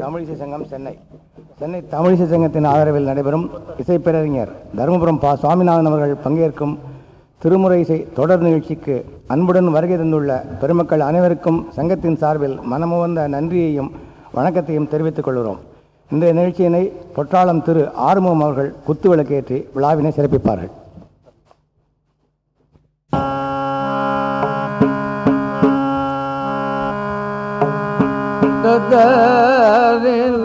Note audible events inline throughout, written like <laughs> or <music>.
தமிழிசை சங்கம் சென்னை. சென்னை தமிழிசை சங்கத்தின் ஆதரவில் நடைபெறும் இசைப்பேரறிஞர் தருமபுரம் பா சுவாமிநாதன் அவர்கள் பங்கேற்கும் திருமுறை இசை தொடர் நிகழ்ச்சிக்கு அன்புடன் வருகை தந்துள்ள பெருமக்கள் அனைவருக்கும் சங்கத்தின் சார்பில் மனமுவந்த நன்றியையும் வணக்கத்தையும் தெரிவித்துக் கொள்கிறோம். இன்றைய நிகழ்ச்சியினை பொற்றாளம் திரு ஆறுமுகம் அவர்கள் குத்துவிளக்கேற்றி விழாவினை சிறப்பிப்பார்கள். அப்பன்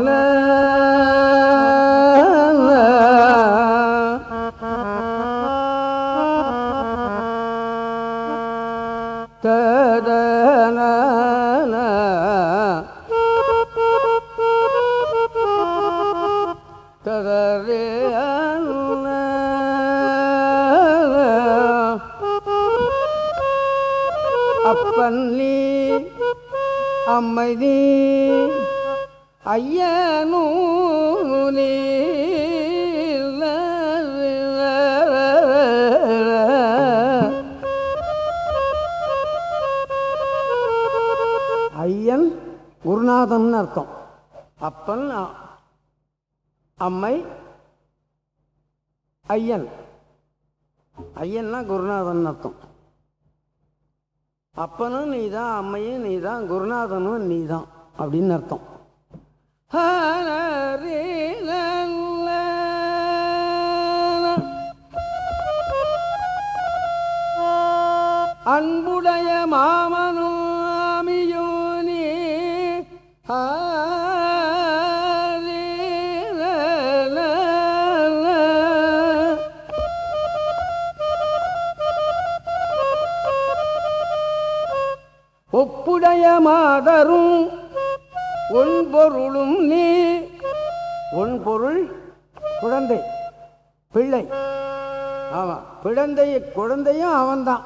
அர்த்தம். அப்பன் அம்மை ஐயன். ஐயன்னா குருநாதன் அர்த்தம். அப்பனும் நீ தான் அம்மையும் நீ தான் குருநாதனும் நீ தான் அப்படின்னு அர்த்தம். அன்புடைய மாமனும் மாதரும். உன் பொருளும் நீ. உன் பொருள் குழந்தை பிள்ளை. ஆமா பிழந்தை குழந்தையும் அவன்தான்.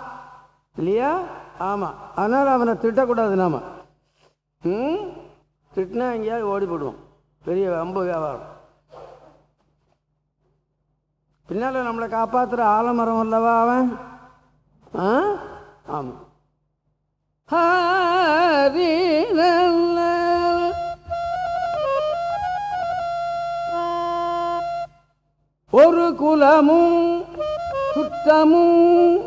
இல்லையா? ஆமா அதனால அவனை திட்டக்கூடாது நாம. ம்? திட்டினா எங்கேயாவது ஓடி போடுவோம் பெரிய அம்பு வியாபாரம். பின்னால நம்மளை காப்பாத்துற ஆலமரம் அல்லவா அவன்? ஆ? ஆமாம் ஒரு குலமும் சுத்தமும்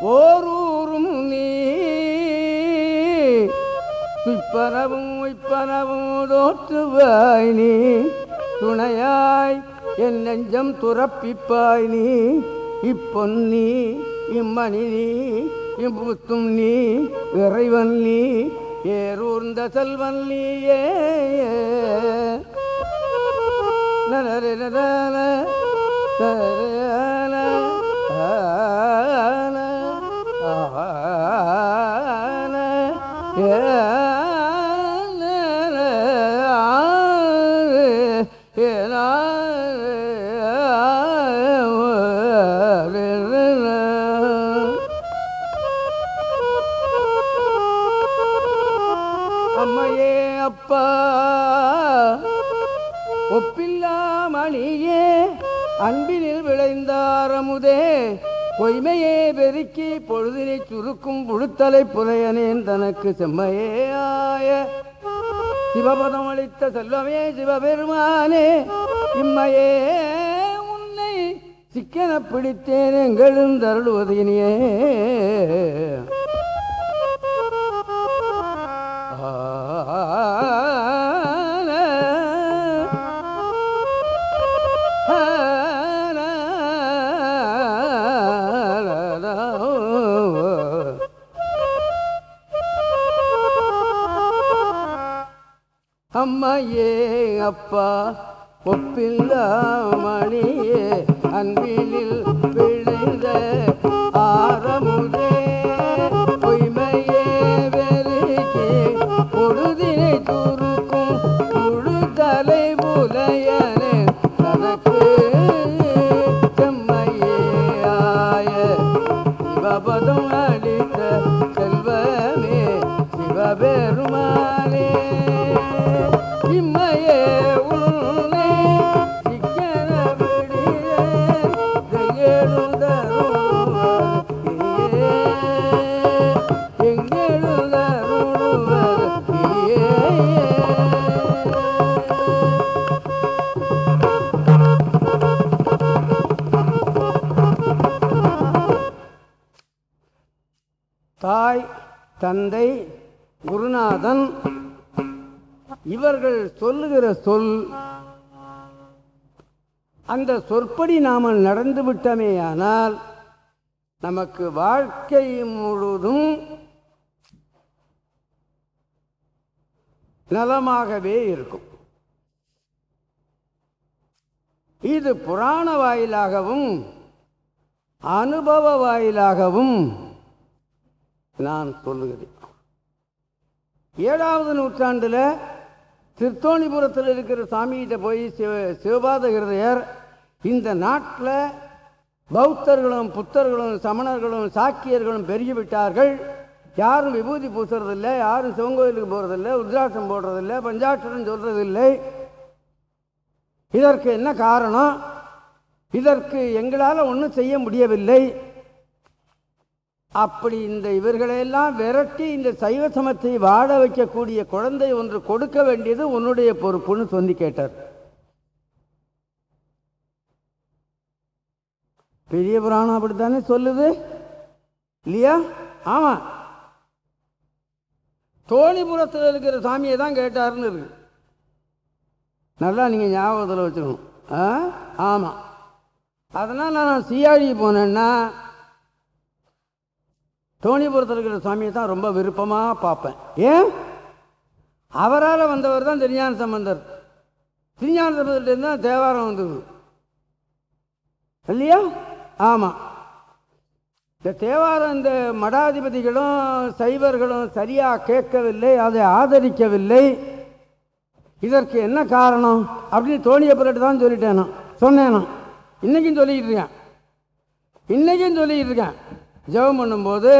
ஓரூரும் நீ. துய்ப்பனவும் உய்ப்பனவும் தோற்றுவாய் நீ. துணையாய் என் நெஞ்சம் துறப்பிப்பாய் நீ. இப்பொன்னி இம்மணி நீ. இம்புத்தும் நீ இறைவன் நீ ஏரூர்ந்த செல்வன் நீயே நரரே நரர, விளைந்தாரமுதே பொய்மையே பெருக்கி பொழுதினை சுருக்கும் புழுத்தலை புதையனேன் தனக்கு செம்மையே ஆய. சிவபதம் அளித்த செல்வமே சிவபெருமானே இம்மையே உன்னை சிக்கன பிடித்தேன் எங்களும் தருளுவதினியே அம்மையே அப்பா ஒப்பில்லாமணியே அன்பிலில் பிழைந்த ஆரமுதே பொய்மையே வெறுக்கி பொழுதினை தூர் தந்தை குருநாதன் இவர்கள் சொல்லுகிற சொல் அந்த சொற்படி நாம நடந்து விட்டமேயானால் நமக்கு வாழ்க்கை முழுதும் நலமாகவே இருக்கும். இது புராண வாயிலாகவும் அனுபவ வாயிலாகவும் நான் சொல்லுகிறேன் ஏழாவது நூற்றாண்டில் திருத்தோணிபுரத்தில் இருக்கிற சாமிகிட்ட போய் சிவ சிவபாத இந்த நாட்டில் பௌத்தர்களும் புத்தர்களும் சமணர்களும் சாக்கியர்களும் பெருகிவிட்டார்கள் யாரும் விபூதி பூசுறதில்லை யாரும் சிவங்கோயிலுக்கு போகிறதில்லை உத்ராட்சம் போடுறதில்லை பஞ்சாட்சரம் சொல்கிறதில்லை இதற்கு என்ன காரணம்? இதற்கு எங்களால் ஒன்றும் செய்ய முடியவில்லை. அப்படி இந்த இவர்களையெல்லாம் விரட்டி இந்த சைவ சமத்தை வாழ வைக்கக்கூடிய குழந்தை ஒன்று கொடுக்க வேண்டியது உன்னுடைய பொறுப்புன்னு சொல்லி கேட்டார். பெரிய புராணம் அப்படித்தானே சொல்லுது? இல்லையா? ஆமா. தோணிபுரத்தில் இருக்கிற சாமியை தான் கேட்டாருன்னு இருக்கு. நல்லா நீங்கள் ஞாபகத்தில் வச்சுக்கணும். ஆ? ஆமாம் அதனால் நான் சிஆடி போனேன்னா தோணிபுரத்தில் இருக்கிற சுவாமியை தான் ரொம்ப விருப்பமாக பார்ப்பேன். ஏன்? அவரால் வந்தவர் தான் திருஞான சம்பந்தர். திருஞான சம்பந்தர்லேருந்து தான் தேவாரம் வந்தது. இல்லையா? ஆமாம் இந்த தேவாரம் இந்த மடாதிபதிகளும் சைவர்களும் சரியாக கேட்கவில்லை அதை ஆதரிக்கவில்லை. இதற்கு என்ன காரணம்? அப்படின்னு தோணிய பிறகு தான் சொல்லிட்டேன்? நான் சொன்னேன்? நான் இன்றைக்கும் சொல்லிக்கிட்டு இருக்கேன். இன்றைக்கும் சொல்லிக்கிட்டு இருக்கேன். ஜெபம் பண்ணும்போது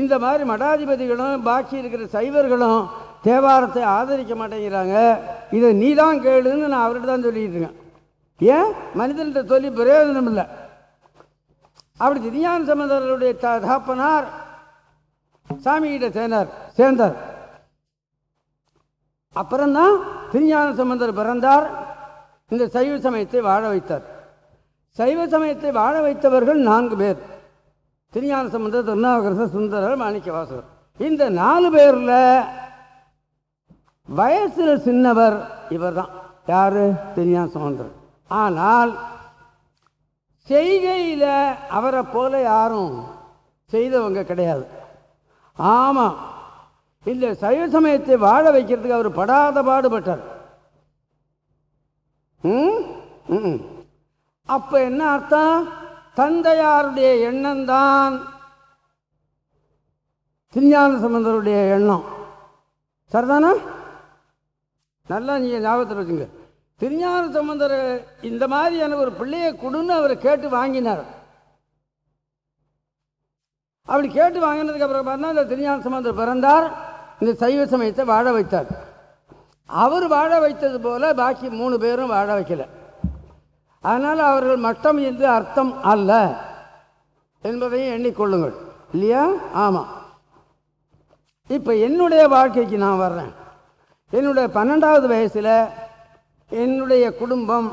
இந்த மாதிரி மடாதிபதிகளும் பாக்கி இருக்கிற சைவர்களும் தேவாரத்தை ஆதரிக்க மாட்டேங்கிறாங்க. இதை நீ தான் கேளுன்னு நான் அவர்கிட்ட தான் சொல்லிக்கிட்டு இருக்கேன். ஏன்? மனிதன்கிட்ட சொல்லி பிரயோஜனம் இல்லை. அப்படி திருஞான சம்பந்தருடைய த தகப்பனார் சாமிகிட்ட சேர்ந்தார். சேர்ந்தார். அப்புறம்தான் திருஞான சம்பந்தர் பிறந்தார். இந்த சைவ சமயத்தை வாழ வைத்தார். சைவ சமயத்தை வாழ வைத்தவர்கள் நான்கு பேர். திருஞான சம்பந்தர் திருநாவுக்கரசர் சுந்தரர் மாணிக்கவாசகர். இந்த நாலு பேரில் வயசில் சின்னவர் இவர் தான் யாரு? திருஞான சம்பந்தர். ஆனால் செய்கையில் அவரை போல யாரும் செய்தவங்க கிடையாது. ஆமாம் இந்த சைவ சமயத்தை வாழ வைக்கிறதுக்கு அவர் படாத பாடுபட்டார். அப்போ என்ன அர்த்தம்? தந்தையாருடைய எண்ணம் தான் திருஞான சம்பந்தருடைய எண்ணம். சரிதானா? நல்லா நீங்கள் ஞாபகத்தில் வச்சுங்க. திருஞான சம்பந்தர் இந்த மாதிரி எனக்கு ஒரு பிள்ளையை கொடுன்னு அவர் கேட்டு வாங்கினார். அப்படி கேட்டு வாங்கினதுக்கு அப்புறம் பார்த்தா இந்த திருஞான சம்பந்தர் பிறந்தார். இந்த சைவ சமயத்தை வாழ வைத்தார். அவர் வாழ வைத்தது போல பாக்கி மூணு பேரும் வாழ வைக்கல. அதனால் அவர்கள் மட்டம் என்று அர்த்தம் அல்ல என்பதையும் எண்ணிக்கொள்ளுங்கள். இல்லையா? ஆமாம் இப்போ என்னுடைய வாழ்க்கைக்கு நான் வர்றேன். என்னுடைய பன்னெண்டாவது வயசில் என்னுடைய குடும்பம்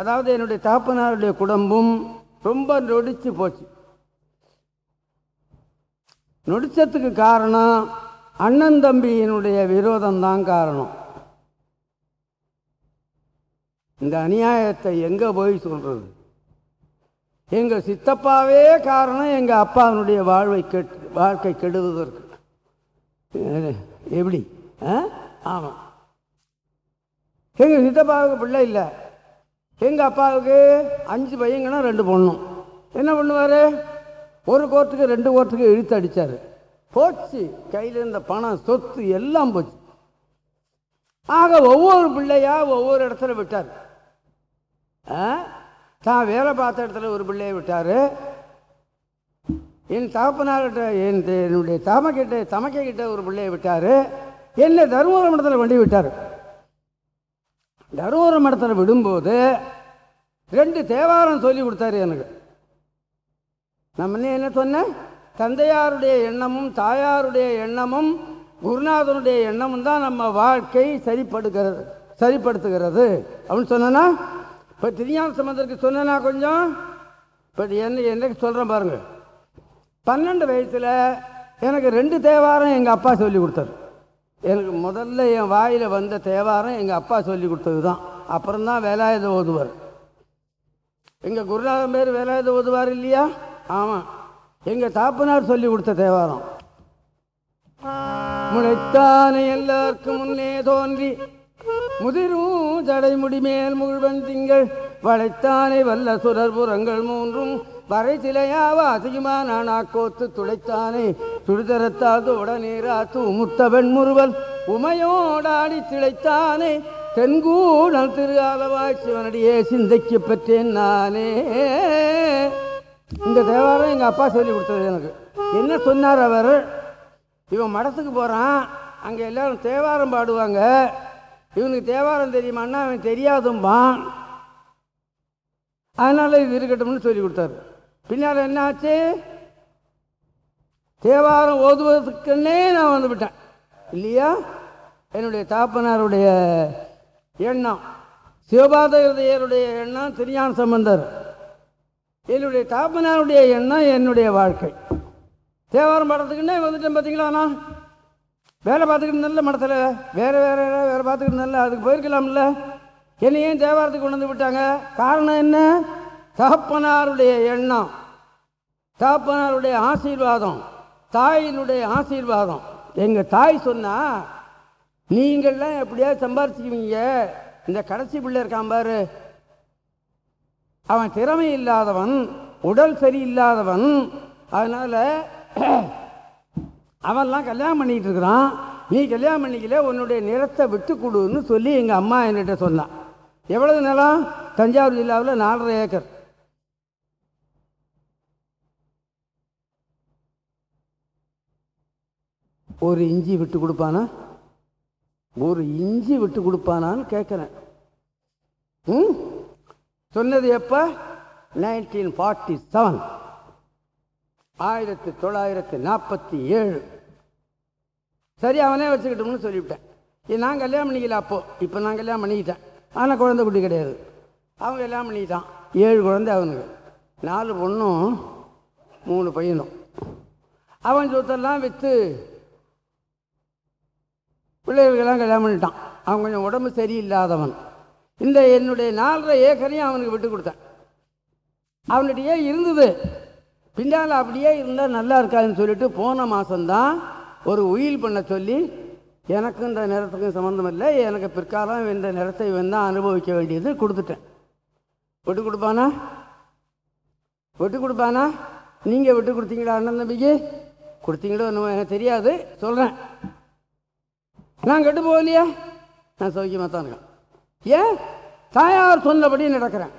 அதாவது என்னுடைய தாப்பனாருடைய குடும்பம் ரொம்ப நொடிச்சு போச்சு. நொடிச்சதுக்கு காரணம் அண்ணன் தம்பியினுடைய விரோதம் தான் காரணம். இந்த அநியாயத்தை எங்கே போய் சொல்கிறது எங்கள் சித்தப்பாவே காரணம் எங்கள் அப்பாவினுடைய வாழ்வை கெட் வாழ்க்கை கெடுவதற்கு. எப்படி? ஆ? ஆமாம் எங்கள் சித்தப்பாவுக்கு பிள்ளை இல்லை. எங்கள் அப்பாவுக்கு அஞ்சு பையங்கன்னா ரெண்டு பொண்ணும். என்ன பண்ணுவார்? ஒரு கோர்ட்டுக்கு ரெண்டு கோர்ட்டுக்கு இழுத்து அடித்தார் போச்சு. கையில் இருந்த பணம் சொத்து எல்லாம் போச்சு. ஆக ஒவ்வொரு பிள்ளையாக ஒவ்வொரு இடத்துல விட்டார். தான் வேலை பார்த்த இடத்துல ஒரு பிள்ளையை விட்டார். என் தகப்பனார்கிட்ட என் என்னுடைய தமக்கிட்ட தமக்கிட்ட ஒரு பிள்ளையை விட்டார். என்னை தருமபுரம் இடத்துல கொண்டு விட்டார். தருமபுரம் இடத்துல விடும்போது ரெண்டு தேவாரம் சொல்லி கொடுத்தாரு எனக்கு. நம்ம என்ன என்ன சொன்னேன் தந்தையாருடைய எண்ணமும் தாயாருடைய எண்ணமும் குருநாதனுடைய எண்ணமும் தான் நம்ம வாழ்க்கை சரிப்படுகிறது சரிப்படுத்துகிறது. அப்படின்னு சொன்னேன்னா இப்போ திருஞான சம்பந்தருக்கு சொன்னேன்னா கொஞ்சம்? இப்போ என்ன என்னைக்கு சொல்கிறேன் பாருங்க. பன்னெண்டு வயசில் எனக்கு ரெண்டு தேவாரம் எங்கள் அப்பா சொல்லி கொடுத்தாரு. எனக்கு முதல்ல என் வாயில் வந்த தேவாரம் எங்கள் அப்பா சொல்லி கொடுத்தது தான் அப்புறம் தான் வேலாயுத ஓதுவார். எங்கள் குருநாதன் பேர் வேலாயுத ஓதுவார் இல்லையா? ஆமாம் எங்கள் தாப்பனார் சொல்லி கொடுத்த தேவாரம். முளைத்தானே எல்லாருக்கும் முன்னே தோன்றி முதிரும் தடைமுடி மேல் முழுவன் திங்கள். வளைத்தானே வல்ல சுரர் புறங்கள் மூன்றும். வரை சிலையாவா அதிகமா நானா கோத்து துளைத்தானே. சுடுதரத்தாது உடனேரா தூமுத்தவன் முருவல். உமையோடாடி திளைத்தானே. தென்கூடல் திரு அளவாய் சிவனடியே சிந்தைக்கு பெற்றேன் நானே. இந்த தேவாரம் எங்கள் அப்பா சொல்லி கொடுத்தது எனக்கு. என்ன சொன்னார் அவர்? இவன் மடத்துக்கு போகிறான் அங்கே எல்லாரும் தேவாரம் பாடுவாங்க. இவனுக்கு தேவாரம் தெரியுமான்னா அவன் தெரியாதும்பான் அதனால இது இருக்கட்டும்னு சொல்லி கொடுத்தாரு. பின்னால் என்ன ஆச்சு தேவாரம் ஓதுவதற்குன்னே நான் வந்துவிட்டேன் இல்லையா? என்னுடைய தாப்பனாருடைய எண்ணம் சிவபாதகிருதையருடைய எண்ணம் திருஞான சம்பந்தர். என்னுடைய தாப்பனாருடைய எண்ணம் என்னுடைய வாழ்க்கை. தேவாரம் பாடுறதுக்குன்னே வந்துட்டேன் பார்த்தீங்களா நான் வேலை பார்த்துக்கிட்டு மடத்தில். வேறு வேறு வேறு பார்த்துக்கிட்டு நல்ல அதுக்கு போயிருக்கலாம்ல. என்னை ஏன் தேவாரத்துக்கு கொண்டு வந்து விட்டாங்க. காரணம் என்ன? தகப்பனாருடைய எண்ணம். தகப்பனாருடைய ஆசீர்வாதம். தாயினுடைய ஆசீர்வாதம். எங்கள் தாய் சொன்னால் நீங்கள்லாம் எப்படியாவது சம்பாரிச்சுக்குவீங்க? இந்த கடைசி பிள்ளை இருக்கான் பாரு. அவன் திறமை இல்லாதவன் உடல் சரியில்லாதவன். அதனால் அவன்லாம் கல்யாணம் பண்ணிக்கிட்டு இருக்கிறான். நீ கல்யாணம் பண்ணிக்கல உன்னுடைய நிலத்தை விட்டு கொடுன்னு சொல்லி எங்கள் அம்மா என்கிட்ட சொன்னான் எவ்வளவு நிலம்? தஞ்சாவூர் ஜில்லாவில் நாலரை ஏக்கர். ஒரு இஞ்சி விட்டு கொடுப்பானா? ஒரு இஞ்சி விட்டு கொடுப்பானான்னு கேட்குறேன் ம்? சொன்னது எப்போ? நைன்டீன் ஃபார்ட்டி செவன் ஆயிரத்தி தொள்ளாயிரத்தி நாற்பத்தி ஏழு. சரி அவனே வச்சுக்கிட்டோம்னு சொல்லிவிட்டேன். நான் கல்யாணம் பண்ணிக்கல அப்போது இப்போ நான் கல்யாணம் பண்ணிக்கிட்டேன். ஆனால் குழந்தை குட்டி கிடையாது. அவன் கல்யாணம் பண்ணிக்கிட்டான். ஏழு குழந்தை அவனுக்கு. நாலு பொண்ணும் மூணு பையனும். அவன் சொத்தெல்லாம் விற்று பிள்ளைகளுக்கெல்லாம் கல்யாணம் பண்ணிட்டான். அவன் கொஞ்சம் உடம்பு சரியில்லாதவன். இந்த என்னுடைய நாலரை ஏக்கரையும் அவனுக்கு விட்டு கொடுத்தேன். அவனுடைய இருந்தது. பின்னால் அப்படியே இருந்தால் நல்லா இருக்காதுன்னு சொல்லிட்டு போன மாதம்தான் ஒரு உயில் பண்ண சொல்லி எனக்கும் இந்த நிறத்துக்கும் சம்மந்தம் இல்லை எனக்கு பிற்காலம் இந்த நிறத்தை இவன் தான் அனுபவிக்க வேண்டியது கொடுத்துட்டேன். விட்டு கொடுப்பானா? விட்டு கொடுப்பானா? நீங்கள் விட்டு கொடுத்தீங்களா அண்ணன் தம்பிக்கு? கொடுத்தீங்களோ எனக்கு தெரியாது சொல்கிறேன் நான் கெட்டு போகலையா நான் சௌக்கியமாக தான் இருக்கேன். ஏன்? தாயார் சொன்னபடி நடக்கிறேன்.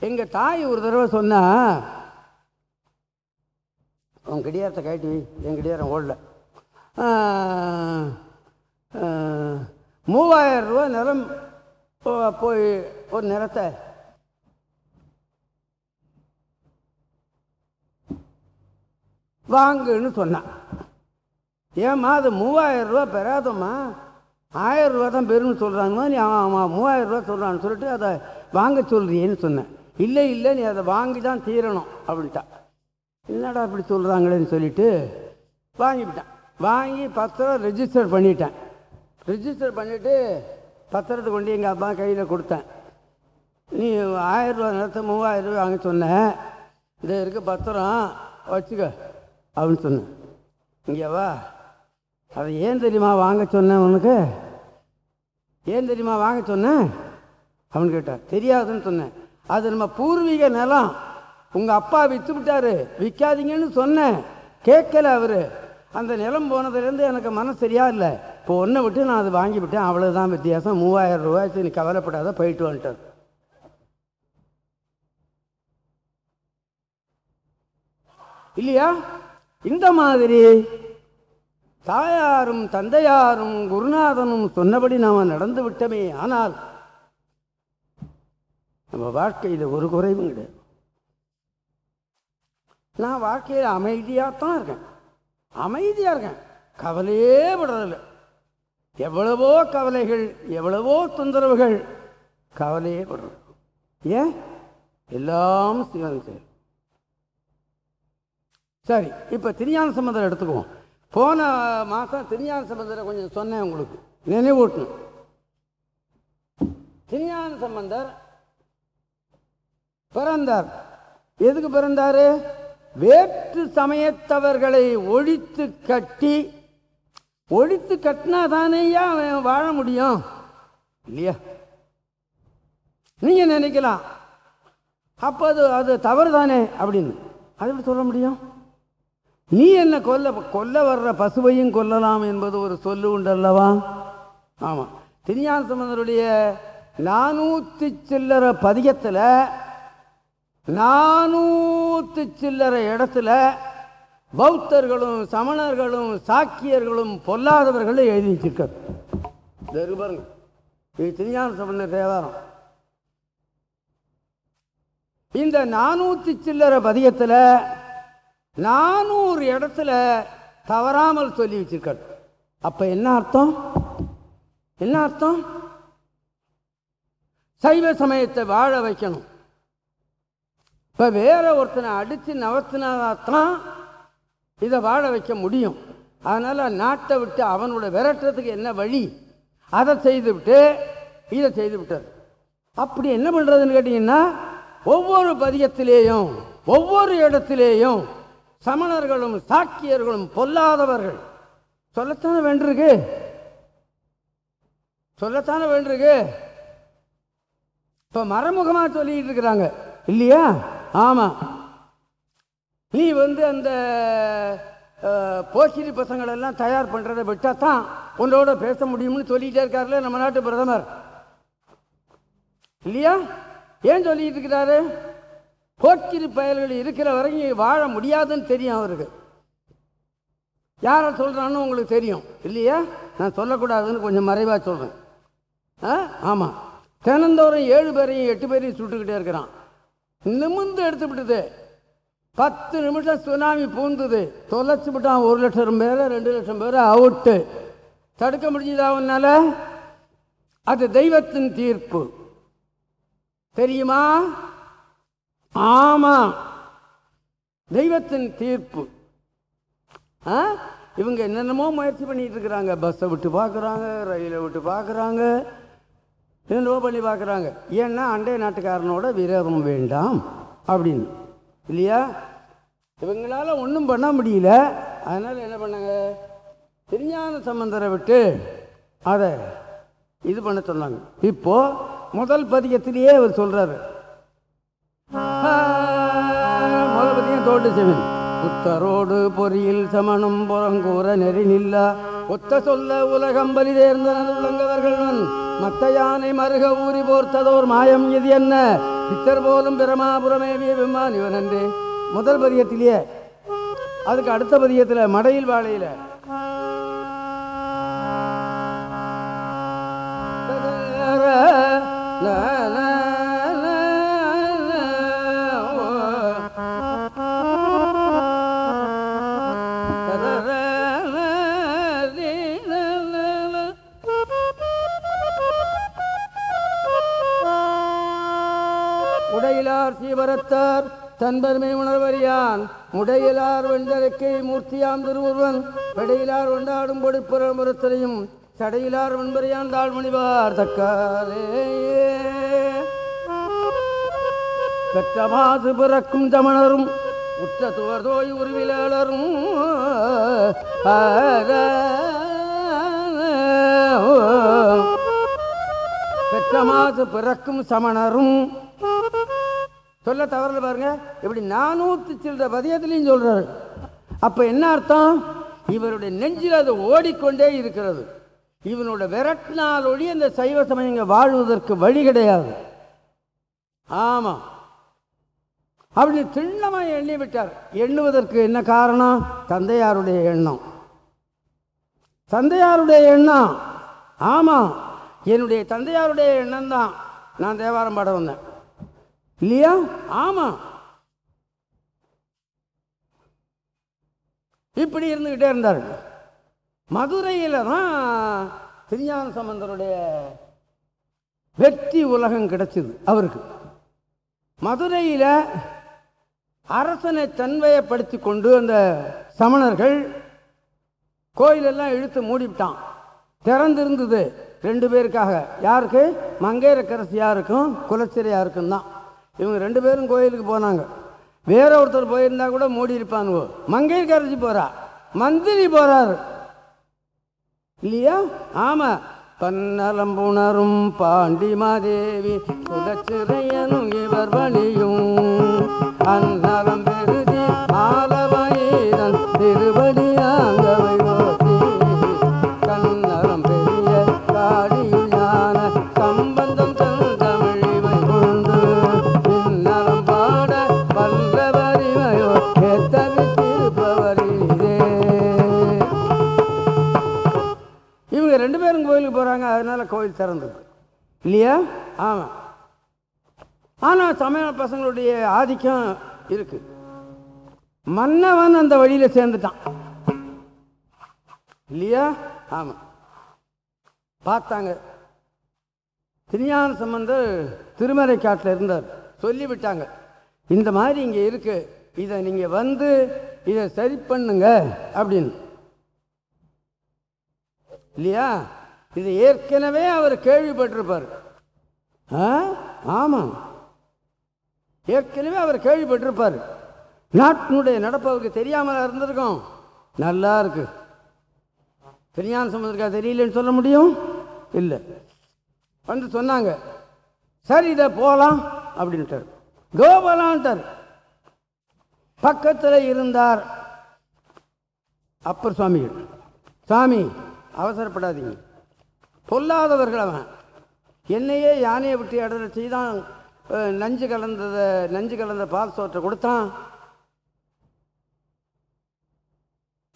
எங்கள் தாய் ஒரு தடவை சொன்னால் உன் கிடையாரத்தை கட்டி வை. என் கடியாரம் ஓடல. மூவாயிரம் ரூபா நிலம் போ- போய் ஒரு நிறத்தை வாங்குன்னு சொன்னான். ஏம்மா அது மூவாயிரம் ரூபா பெறாதம்மா. ஆயிரம் ரூபா தான் பெருன்னு சொல்கிறாங்கம்மா நீ அவன் அவன் மூவாயிரம் ரூபா சொல்கிறான்னு சொல்லிட்டு அதை வாங்க சொல்றியேன்னு சொன்னேன். இல்லை இல்லை நீ அதை வாங்கி தான் தீரணும் அப்படின்ட்டா என்னடா இப்படி சொல்கிறாங்களேன்னு சொல்லிவிட்டு வாங்கிவிட்டேன். வாங்கி பத்திரம் ரெஜிஸ்டர் பண்ணிட்டேன். ரெஜிஸ்டர் பண்ணிவிட்டு பத்திரத்தை கொண்டு எங்கள் அப்பா கையில் கொடுத்தேன். நீ ஆயிரரூவா நிலத்தை மூவாயிரம் வாங்க சொன்னேன் இந்த இருக்க பத்திரம் வச்சுக்க அப்படின்னு சொன்னேன். இங்கேவா அதை ஏன் தெரியுமா வாங்க சொன்னேன் உனக்கு? ஏன் தெரியுமா வாங்க சொன்னேன்? அவன் கேட்டான் தெரியாதுன்னு சொன்னேன். அது நம்ம பூர்வீக நிலம். உங்கள் அப்பா விற்று விட்டாரு விற்காதீங்கன்னு சொன்னேன். கேட்கல அவர். அந்த நிலம் போனதுலேருந்து எனக்கு மனசு சரியா இல்லை. இப்போ ஒன்றை விட்டு நான் அதை வாங்கி விட்டேன் அவ்வளோதான் வித்தியாசம். மூவாயிரம் ரூபாய் நீ கவலைப்படாத போயிட்டு வந்துட்டார் இல்லையா? இந்த மாதிரி தாயாரும் தந்தையாரும் குருநாதனும் சொன்னபடி நாம் நடந்து விட்டமே. ஆனால் நம்ம வாழ்க்கையில் ஒரு குறைவும் கிடையாது. நான் வாழ்க்கையில் அமைதியாக தான் இருக்கேன். அமைதியாக இருக்கேன். கவலையே விடுறதில்லை எவ்வளவோ கவலைகள் எவ்வளவோ தொந்தரவுகள் கவலையே படுறது ஏன்? எல்லாம் சிவன் செயல் சரி இப்போ திருஞான சம்பந்தம் எடுத்துக்குவோம். போன மாதம் திருஞான சம்பந்தரை கொஞ்சம் சொன்னேன் உங்களுக்கு. நினைவூட்டணும். திருஞான சம்பந்தர் பிறந்தார். எதுக்கு பிறந்தாரு? வேற்று சமயத்தவர்களை ஒழித்து கட்டி ஒழித்து கட்டினா தானேயா அவன் வாழ முடியும்? இல்லையா? நீங்க நினைக்கலாம். அப்போ அது அது தவறு தானே அப்படின்னு. அது எப்படி சொல்ல முடியும்? நீ என்ன கொல்ல கொல்ல வர்ற பசுவையும் கொல்லலாம் என்பது ஒரு சொல்லு உண்டல்லவா? ஆமாம் திருஞான சம்பந்தருடைய நானூற்றி சில்லற பதிகத்தில் நானூற்று சில்லற இடத்துல பௌத்தர்களும் சமணர்களும் சாக்கியர்களும் பொல்லாதவர்களும் எழுதி வச்சிருக்கார். இருக்கு பாருங்க. இது திருஞான சம்பந்தர் தேவாரம். இந்த நானூற்றி சில்லற பதியத்தில் நானூறு இடத்துல தவறாமல் சொல்லி வச்சிருக்கார். அப்போ என்ன அர்த்தம்? என்ன அர்த்தம்? சைவ சமயத்தை வாழ வைக்கணும். இப்போ வேற ஒருத்தனை அடித்து நவர்த்தினாதான் இதை வாழ வைக்க முடியும். அதனால் நாட்டை விட்டு அவனோட விரட்டுறதுக்கு என்ன வழி? அதை செய்து விட்டு இதை செய்து விட்டார் அப்படி என்ன பண்ணுறதுன்னு கேட்டிங்கன்னா ஒவ்வொரு பதியத்திலேயும் ஒவ்வொரு இடத்திலேயும் சமணர்களும் சாக்கியர்களும் பொல்லாதவர்கள். சொல்லத்தானே வேண்டிருக்கு சொல்லத்தானே வேண்டிருக்கு இப்போ மறைமுகமாக சொல்லிக்கிட்டு இருக்கிறாங்க. இல்லையா? ஆமாம் நீ வந்து அந்த அஹ், போக்கிரி பசங்களெல்லாம் தயார் பண்ணுறதை விட்டால் தான் உன்னோட பேச முடியும்னு சொல்லிகிட்டே இருக்கார்ல நம்ம நாட்டு பிரதமர். இல்லையா? ஏன் சொல்லிட்டு இருக்கிறாரு? போக்கிரி பயல்கள் இருக்கிற வரைக்கும் வாழ முடியாதுன்னு தெரியும் அவருக்கு. யாரை சொல்கிறான்னு உங்களுக்கு தெரியும். இல்லையா? நான் சொல்லக்கூடாதுன்னு கொஞ்சம் மறைவாக சொல்கிறேன் ஆ ஆமாம் தினந்தோறும் ஏழு பேரையும் எட்டு பேரையும் சுட்டுக்கிட்டே இருக்கிறான். நிமிந்து எடுத்து விட்டது பத்து நிமிஷம் சுனாமி பூந்தது. தொலைச்சு விட்டான். ஒரு லட்சம் பேரை ரெண்டு லட்சம் பேரை அவுட்டு. தடுக்க முடிஞ்சதா உன்னால? அது தெய்வத்தின் தீர்ப்பு. தெரியுமா? ஆமா. தெய்வத்தின் தீர்ப்பு. ஆ? இவங்க என்னென்னமோ முயற்சி பண்ணிட்டு இருக்கிறாங்க. பஸ்ஸை விட்டு பார்க்குறாங்க ரயிலை விட்டு பார்க்குறாங்க. என்னவோ பண்ணி பார்க்குறாங்க. ஏன்னா அண்டை நாட்டுக்காரனோட விரோதம் வேண்டாம் அப்படின்னு. இல்லையா? இவங்களால் ஒன்றும் பண்ண முடியல. அதனால் என்ன பண்ணாங்க? திருஞான சம்பந்தரை விட்டு அதை இது பண்ண சொன்னாங்க. இப்போ முதல் பதிகத்திலேயே அவர் சொல்றாரு. முதல் பதிகம் தோட்டு செவன் புத்தரோடு பொறியில் சமணம் புறங்கூற நெறி நில்லா ஒத்த சொல்ல உலகம் பலி தேர்ந்தனர் உள்ளங்கவர்கள் மத்த யானை மருக ஊறி போர்த்ததோர் மாயம் இது என்ன? பித்தர் போலும் பிரமாபுரமேவிய விமான் இவன் என்று முதல் பதியத்திலேயே அதுக்கு அடுத்த பதியத்தில் மடையில் வாழையில். உடையிலார் உணர்வரத்தார் தன்பெருமை உணர்வறியான். முடையிலார் வெண்டரைக்கை மூர்த்தியாம் திருவுருவன். வெடையிலார் கொண்டாடும் பொடிப்புறமுறத்திலையும் சடையிலார் வெண்பறியான் தாழ்மணிவார் தக்காரேயே பெற்றமாது பிறக்கும் தமணரும் உற்ற துவர்தோய் உருவிலாளரும் பெற்றமாது பிறக்கும் சமணரும் சொல்ல தவறல பாருங்க. இப்படி நானூத்தி சில்லற பதியத்திலையும் சொல்றாரு. அப்ப என்ன அர்த்தம்? இவருடைய நெஞ்சில் அது ஓடிக்கொண்டே இருக்கிறது. இவனோட விரட்டினால் ஒழி அந்த சைவ சமயங்க வாழ்வதற்கு வழி கிடையாது. ஆமா. அப்படி திண்ணமா எண்ணி விட்டார். எண்ணுவதற்கு என்ன காரணம்? தந்தையாருடைய எண்ணம். தந்தையாருடைய எண்ணம். ஆமா. என்னுடைய தந்தையாருடைய எண்ணம் தான் நான் தேவாரம் பாட வந்தேன். இல்லையா? ஆமாம் இப்படி இருந்துக்கிட்டே இருந்தார். மதுரையில் தான் திருஞான சம்பந்தருடைய வெற்றி உலகம் கிடைச்சிது அவருக்கு. மதுரையில் அரசனை தன்வயப்படுத்தி கொண்டு அந்த சமணர்கள் கோயிலெல்லாம் இழுத்து மூடிவிட்டான். திறந்திருந்தது ரெண்டு பேருக்காக. யாருக்கு? மங்கையரக்கரசியாருக்கும் குலச்சிரையாருக்கும் தான். இவங்க ரெண்டு பேரும் கோயிலுக்கு போனாங்க. வேற ஒருத்தர் போயிருந்தா கூட மூடி இருப்பானுவோ. மங்கையரக்கரசி போறா. மந்திரி போறாரு. இல்லையா? ஆமா. பன்னலம்புணரும் பாண்டிமாதேவி குலச்சிறையனும் இவர் வழியும். அன்னலம் பெருதி ஆலவயீரன் திருவ அதனால் கோயில் திறந்தது. இல்லையா? ஆமாம் ஆனால் சமய பசங்களுடைய ஆதிக்கம் இருக்குது மன்னவன் அந்த வழியில் சேர்ந்துட்டான். இல்லையா? ஆமாம் பார்த்தாங்க. திருஞான சம்பந்தர் திருமறை காட்டில் இருந்தார். சொல்லிவிட்டாங்க. இந்த மாதிரி இங்கே இருக்கு. இதை நீங்கள் வந்து இதை சரி பண்ணுங்க அப்படின்னு. இல்லையா? இது ஏற்கனவே அவர் கேள்விப்பட்டிருப்பார். ஆ? ஆமாம் ஏற்கனவே அவர் கேள்விப்பட்டிருப்பார். நாட்டினுடைய நடப்பு அவருக்கு தெரியாமல் இருந்திருக்கும். நல்லா இருக்கு. திருஞான சம்பந்தருக்கா தெரியலன்னு சொல்ல முடியும்? இல்லை. வந்து சொன்னாங்க. சரி இதை போகலாம் அப்படின்ட்டார். கோபலான்ட்டார். பக்கத்தில் இருந்தார். அப்பர் சுவாமிகள். சாமி அவசரப்படாதீங்க. பொல்லாதவர்கள் அவன். என்னையே யானையை விட்டு இடத்துல செய்தான். நஞ்சு கலந்ததை நஞ்சு கலந்த பால் சோற்றை கொடுத்தான்.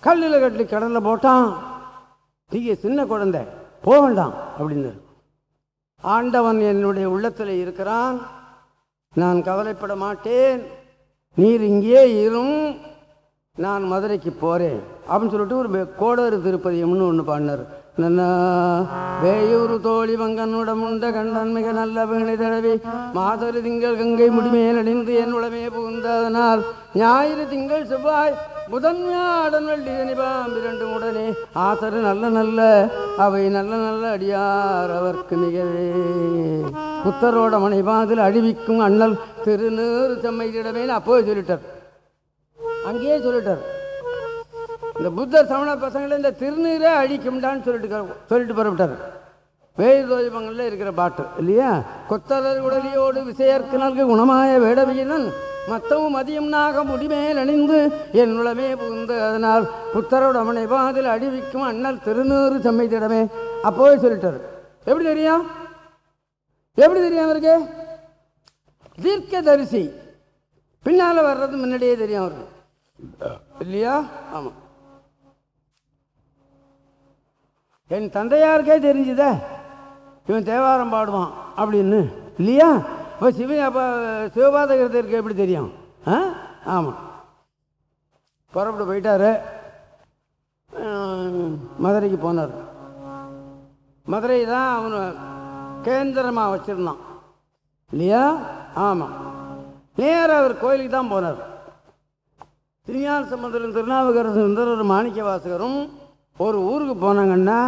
கல்லில் கட்டி கடலில் போட்டான். தீய சின்ன குழந்தை போக வேண்டாம் அப்படின்னு ஆண்டவன் என்னுடைய உள்ளத்தில் இருக்கிறான். நான் கவலைப்பட மாட்டேன். நீர் இங்கே இரும். நான் மதுரைக்கு போகிறேன் அப்படின்னு சொல்லிட்டு ஒரு கோடர் கோடரு திருப்பதியம்னு ஒன்று பாடினார். வேயூர் தோழி வங்கனுடம் உண்ட கண்டன் மிக நல்ல வீணை தடவி மாதொரு திங்கள் கங்கை முடிமேல் அணிந்து என் உடமே புகுந்ததனால் ஞாயிறு திங்கள் செவ்வாய் புதன் வெள்ளி சனிபாம் இரண்டும் உடனே ஆசரு நல்ல நல்ல அவை நல்ல நல்ல அடியார் அவர்க்கு மிகவே புத்தரோட மனைவாதில் அழிவிக்கும் அண்ணல் திருநீறு செம்மையிடமே அப்போது சொல்லிட்டார் அங்கேயே சொல்லிட்டார் இந்த புத்தர் சமண பசங்களை இந்த திருநீரே அழிக்கும்டான்னு சொல்லிட்டு சொல்லிட்டு புறப்பட்டார். வேறு தோஜபங்களில் இருக்கிற பாட்டு இல்லையா? கொத்தரர் உடலியோடு விசையற்கு நல்கு குணமாய வேடவியனன் மத்தவும் மதியம் நாக முடிமேல் அணிந்து என் உளமே புகுந்து அதனால் புத்தரோட அவனை பாதில் அடிவிக்கும் அண்ணல் திருநூறு செம்மைத்திடமே அப்போவே சொல்லிட்டார். எப்படி தெரியும்? எப்படி தெரியும் அவருக்கு? தீர்க்க தரிசி பின்னால் வர்றது முன்னாடியே தெரியும் அவருக்கு. இல்லையா? ஆமாம் என் தந்தையாருக்கே தெரிஞ்சுதே. இவன் தேவாரம் பாடுவான் அப்படின்னு. இல்லையா? இப்போ சிவ அப்போ சிவபாதகத்திற்கு எப்படி தெரியும்? ஆ? ஆமாம் புறப்பட்டு போயிட்டார். மதுரைக்கு போனார். மதுரை தான் அவனு கேந்திரமாக வச்சுருந்தான். இல்லையா? ஆமாம் நேராக அவர் கோயிலுக்கு தான் போனார். திருஞான சம்பந்தரும் திருநாவுக்கரசர் ஒரு மாணிக்க வாசகரும் ஒரு ஊருக்கு போனாங்கன்னா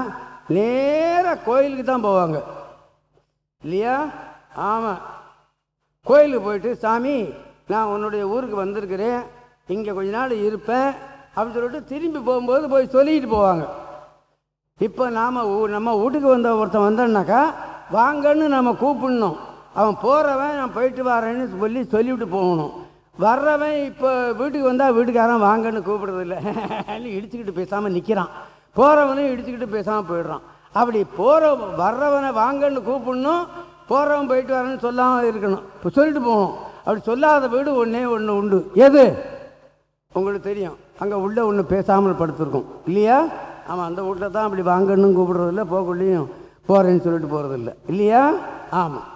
நேராக கோயிலுக்கு தான் போவாங்க. இல்லையா? ஆமாம் கோயிலுக்கு போயிட்டு சாமி நான் உன்னுடைய ஊருக்கு வந்திருக்கிறேன். இங்கே கொஞ்ச நாள் இருப்பேன். அப்படின்னு சொல்லிட்டு திரும்பி போகும்போது போய் சொல்லிட்டு போவாங்க. இப்போ நாம் நம்ம வீட்டுக்கு வந்த ஒருத்தன் வந்தோன்னாக்கா வாங்கன்னு நம்ம கூப்பிடணும். அவன் போகிறவன் நான் போயிட்டு வரேன்னு சொல்லி சொல்லிவிட்டு போகணும். வர்றவன் இப்போ வீட்டுக்கு வந்தால் வீட்டுக்காரன் வாங்கன்னு கூப்பிடுறதில்ல. <laughs> இடிச்சுக்கிட்டு பேசாமல் நிற்கிறான் போகிறவனையும் இடிச்சுக்கிட்டு பேசாமல் போயிடுறான். அப்படி போகிற வர்றவனை வாங்கன்னு கூப்பிடணும் போகிறவன் போயிட்டு வரேன்னு சொல்லாமல் இருக்கணும். இப்போ சொல்லிட்டு போகணும் அப்படி சொல்லாத வீடு ஒன்றே ஒன்று உண்டு. எது? உங்களுக்கு தெரியும். அங்கே உள்ள ஒன்று பேசாமல் படுத்துருக்கோம். இல்லையா? ஆமாம் அந்த வீட்டில் தான் அப்படி வாங்கன்னு கூப்பிடுறதில்ல போகக்குள்ளேயும் போகிறேன்னு சொல்லிட்டு போகிறதில்ல இல்லையா? ஆமாம்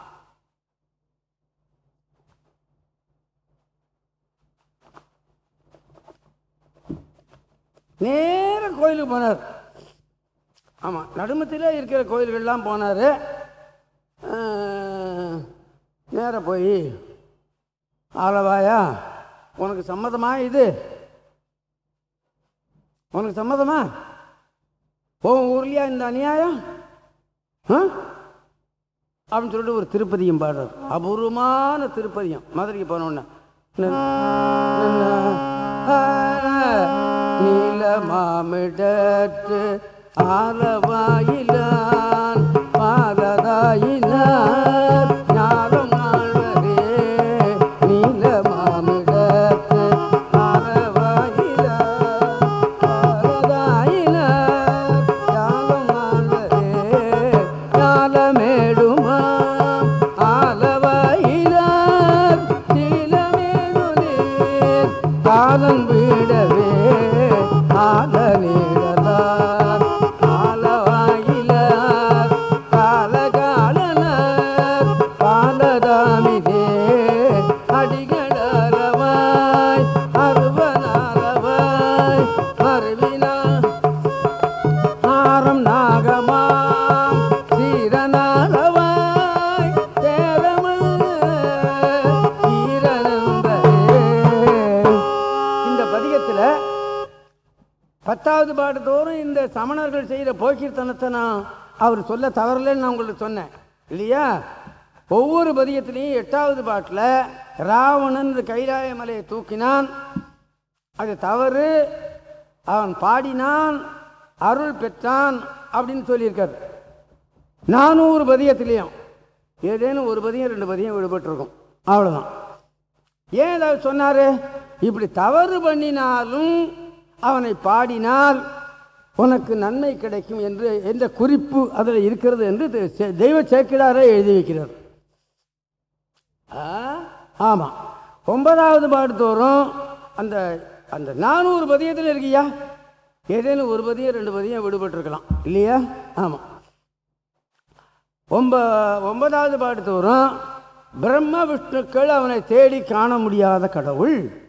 நேர கோயிலுக்கு போனார் ஆமாம் நடுமத்திலே இருக்கிற கோயில்கள்லாம் போனார் நேராக போய் ஆளவாயா உனக்கு சம்மதமா இது உனக்கு சம்மதமா உன் ஊர்லையா இந்த அநியாயம் ஆ? அப்படின்னு சொல்லிட்டு ஒரு திருப்பதியும் பாடுறார் அபூர்வமான திருப்பதியம் மதுரைக்கு போனோன்னே மாமிடத்து ஆலவாயிலா பத்தாவது பாட்டு தோறும் இந்த சமணர்கள் செய்கிற போக்கிர்த்தனத்தை நான் அவர் சொல்ல தவறலன்னு நான் உங்களுக்கு சொன்னேன். இல்லையா? ஒவ்வொரு பதியத்திலையும் எட்டாவது பாட்டில் ராவணன் கைலாய மலையை தூக்கினான். அது தவறு. அவன் பாடினான் அருள் பெற்றான் அப்படின்னு சொல்லியிருக்கார். நானூறு பதியத்திலையும் ஏதேனும் ஒரு பதியம் ரெண்டு பதியம் விடுபட்டிருக்கும். அவ்வளோதான் ஏன் ஏதாவது சொன்னார்? இப்படி தவறு பண்ணினாலும் அவனை பாடினால் உனக்கு நன்மை கிடைக்கும் என்று என்ற குறிப்பு அதில் இருக்கிறது என்று தெ- செ- தெய்வ சேக்கிடாரே எழுதி வைக்கிறார். ஆ, ஆமாம் ஒன்பதாவது பாடு தோறும் அந்த அந்த நானூறு பதியத்தில் இருக்கியா? ஏதேனும் ஒரு பதியம் ரெண்டு பதியம் விடுபட்டிருக்கலாம். இல்லையா? ஆமாம் ஒம்ப ஒன்பதாவது பாடுதோறும் பிரம்ம விஷ்ணுக்கள் அவனை தேடி காண முடியாத கடவுள்.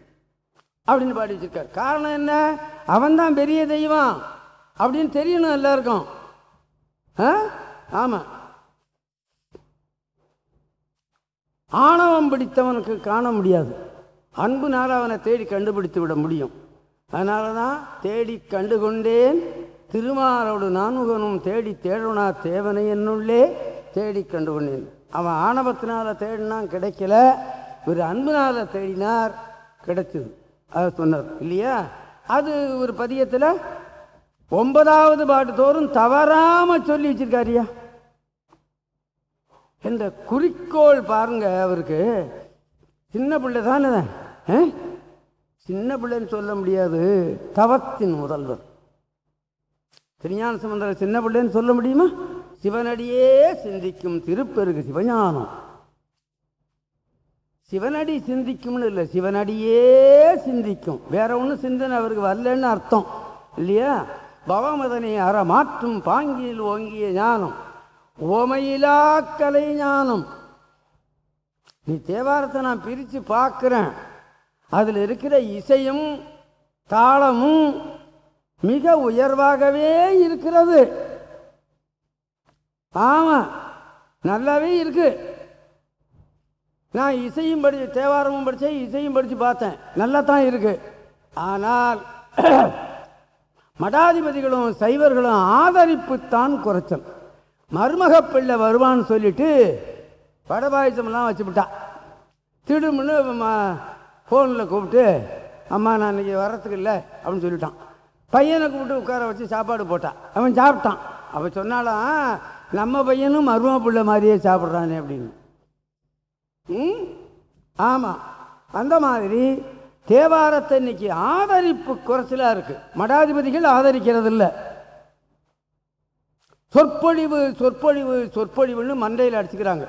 அப்படின்னு பாடி வச்சிருக்கார். காரணம் என்ன? அவன்தான் பெரிய தெய்வம். அப்படின்னு தெரியணும் எல்லாருக்கும். ஆ? ஆமாம் ஆணவம் பிடித்தவனுக்கு காண முடியாது. அன்புனால் அவனை தேடி கண்டுபிடித்து விட முடியும். அதனால தான் தேடி கண்டு கொண்டேன் திருமாரோடு நான்முகனும் தேடி தேடுனா தேவனை என்னுள்ளே தேடி கண்டு கொண்டேன் அவன் ஆணவத்தினால தேடினான் கிடைக்கல. ஒரு அன்புனால தேடினார் கிடைச்சது அதை சொன்னார். இல்லையா? அது ஒரு பதியத்தில் ஒன்பதாவது பாட்டு தோறும் தவறாமல் சொல்லி வச்சிருக்காரியா இந்த குறிக்கோள் பாருங்க அவருக்கு. சின்ன பிள்ளை தானே? சின்ன பிள்ளைன்னு சொல்ல முடியாது. தவத்தின் முதல்வர். திருஞான சம்பந்தர் சின்ன பிள்ளைன்னு சொல்ல முடியுமா? சிவனடியே சிந்திக்கும் திருப்பெருகு சிவஞானம். சிவனடி சிந்திக்கும்னு இல்லை சிவனடியே சிந்திக்கும். வேற ஒன்றும் சிந்தனை அவருக்கு வரலன்னு அர்த்தம். இல்லையா? பவமதனை அற மாற்றும் பாங்கில் ஓங்கிய ஞானம். ஓமையிலா கலை ஞானம். நீ தேவாரத்தை நான் பிரித்து பார்க்குறேன். அதில் இருக்கிற இசையும் தாளமும் மிக உயர்வாகவே இருக்கிறது. ஆமாம் நல்லாவே இருக்குது நான் இசையும் படி தேவாரமும் படித்தேன் இசையும் படித்து பார்த்தேன். நல்லா தான் இருக்குது ஆனால் <clears throat> மடாதிபதிகளும் சைவர்களும் ஆதரிப்புத்தான் குறைச்சல். மருமக பிள்ளை வருவான்னு சொல்லிட்டு வடபாயசம்லாம் வச்சுவிட்டா திடுமுன்னு ஃபோனில் கூப்பிட்டு அம்மா நான் இன்னைக்கு வர்றதுக்கு இல்லை அப்படின்னு சொல்லிட்டான். பையனை கூப்பிட்டு உட்கார வச்சு சாப்பாடு போட்டான். அவன் சாப்பிட்டான். அவன் சொன்னாலாம் நம்ம பையனும் மருமக பிள்ளை மாதிரியே சாப்பிட்றானே அப்படின்னு. ம் ஆமாம் அந்த மாதிரி தேவாரத்தை இன்னைக்கு ஆதரிப்பு குறைச்சலாக இருக்கு. மடாதிபதிகள் ஆதரிக்கிறது இல்லை சொற்பொழிவு சொற்பொழிவு சொற்பொழிவுன்னு மண்டையில் அடிச்சுக்கிறாங்க.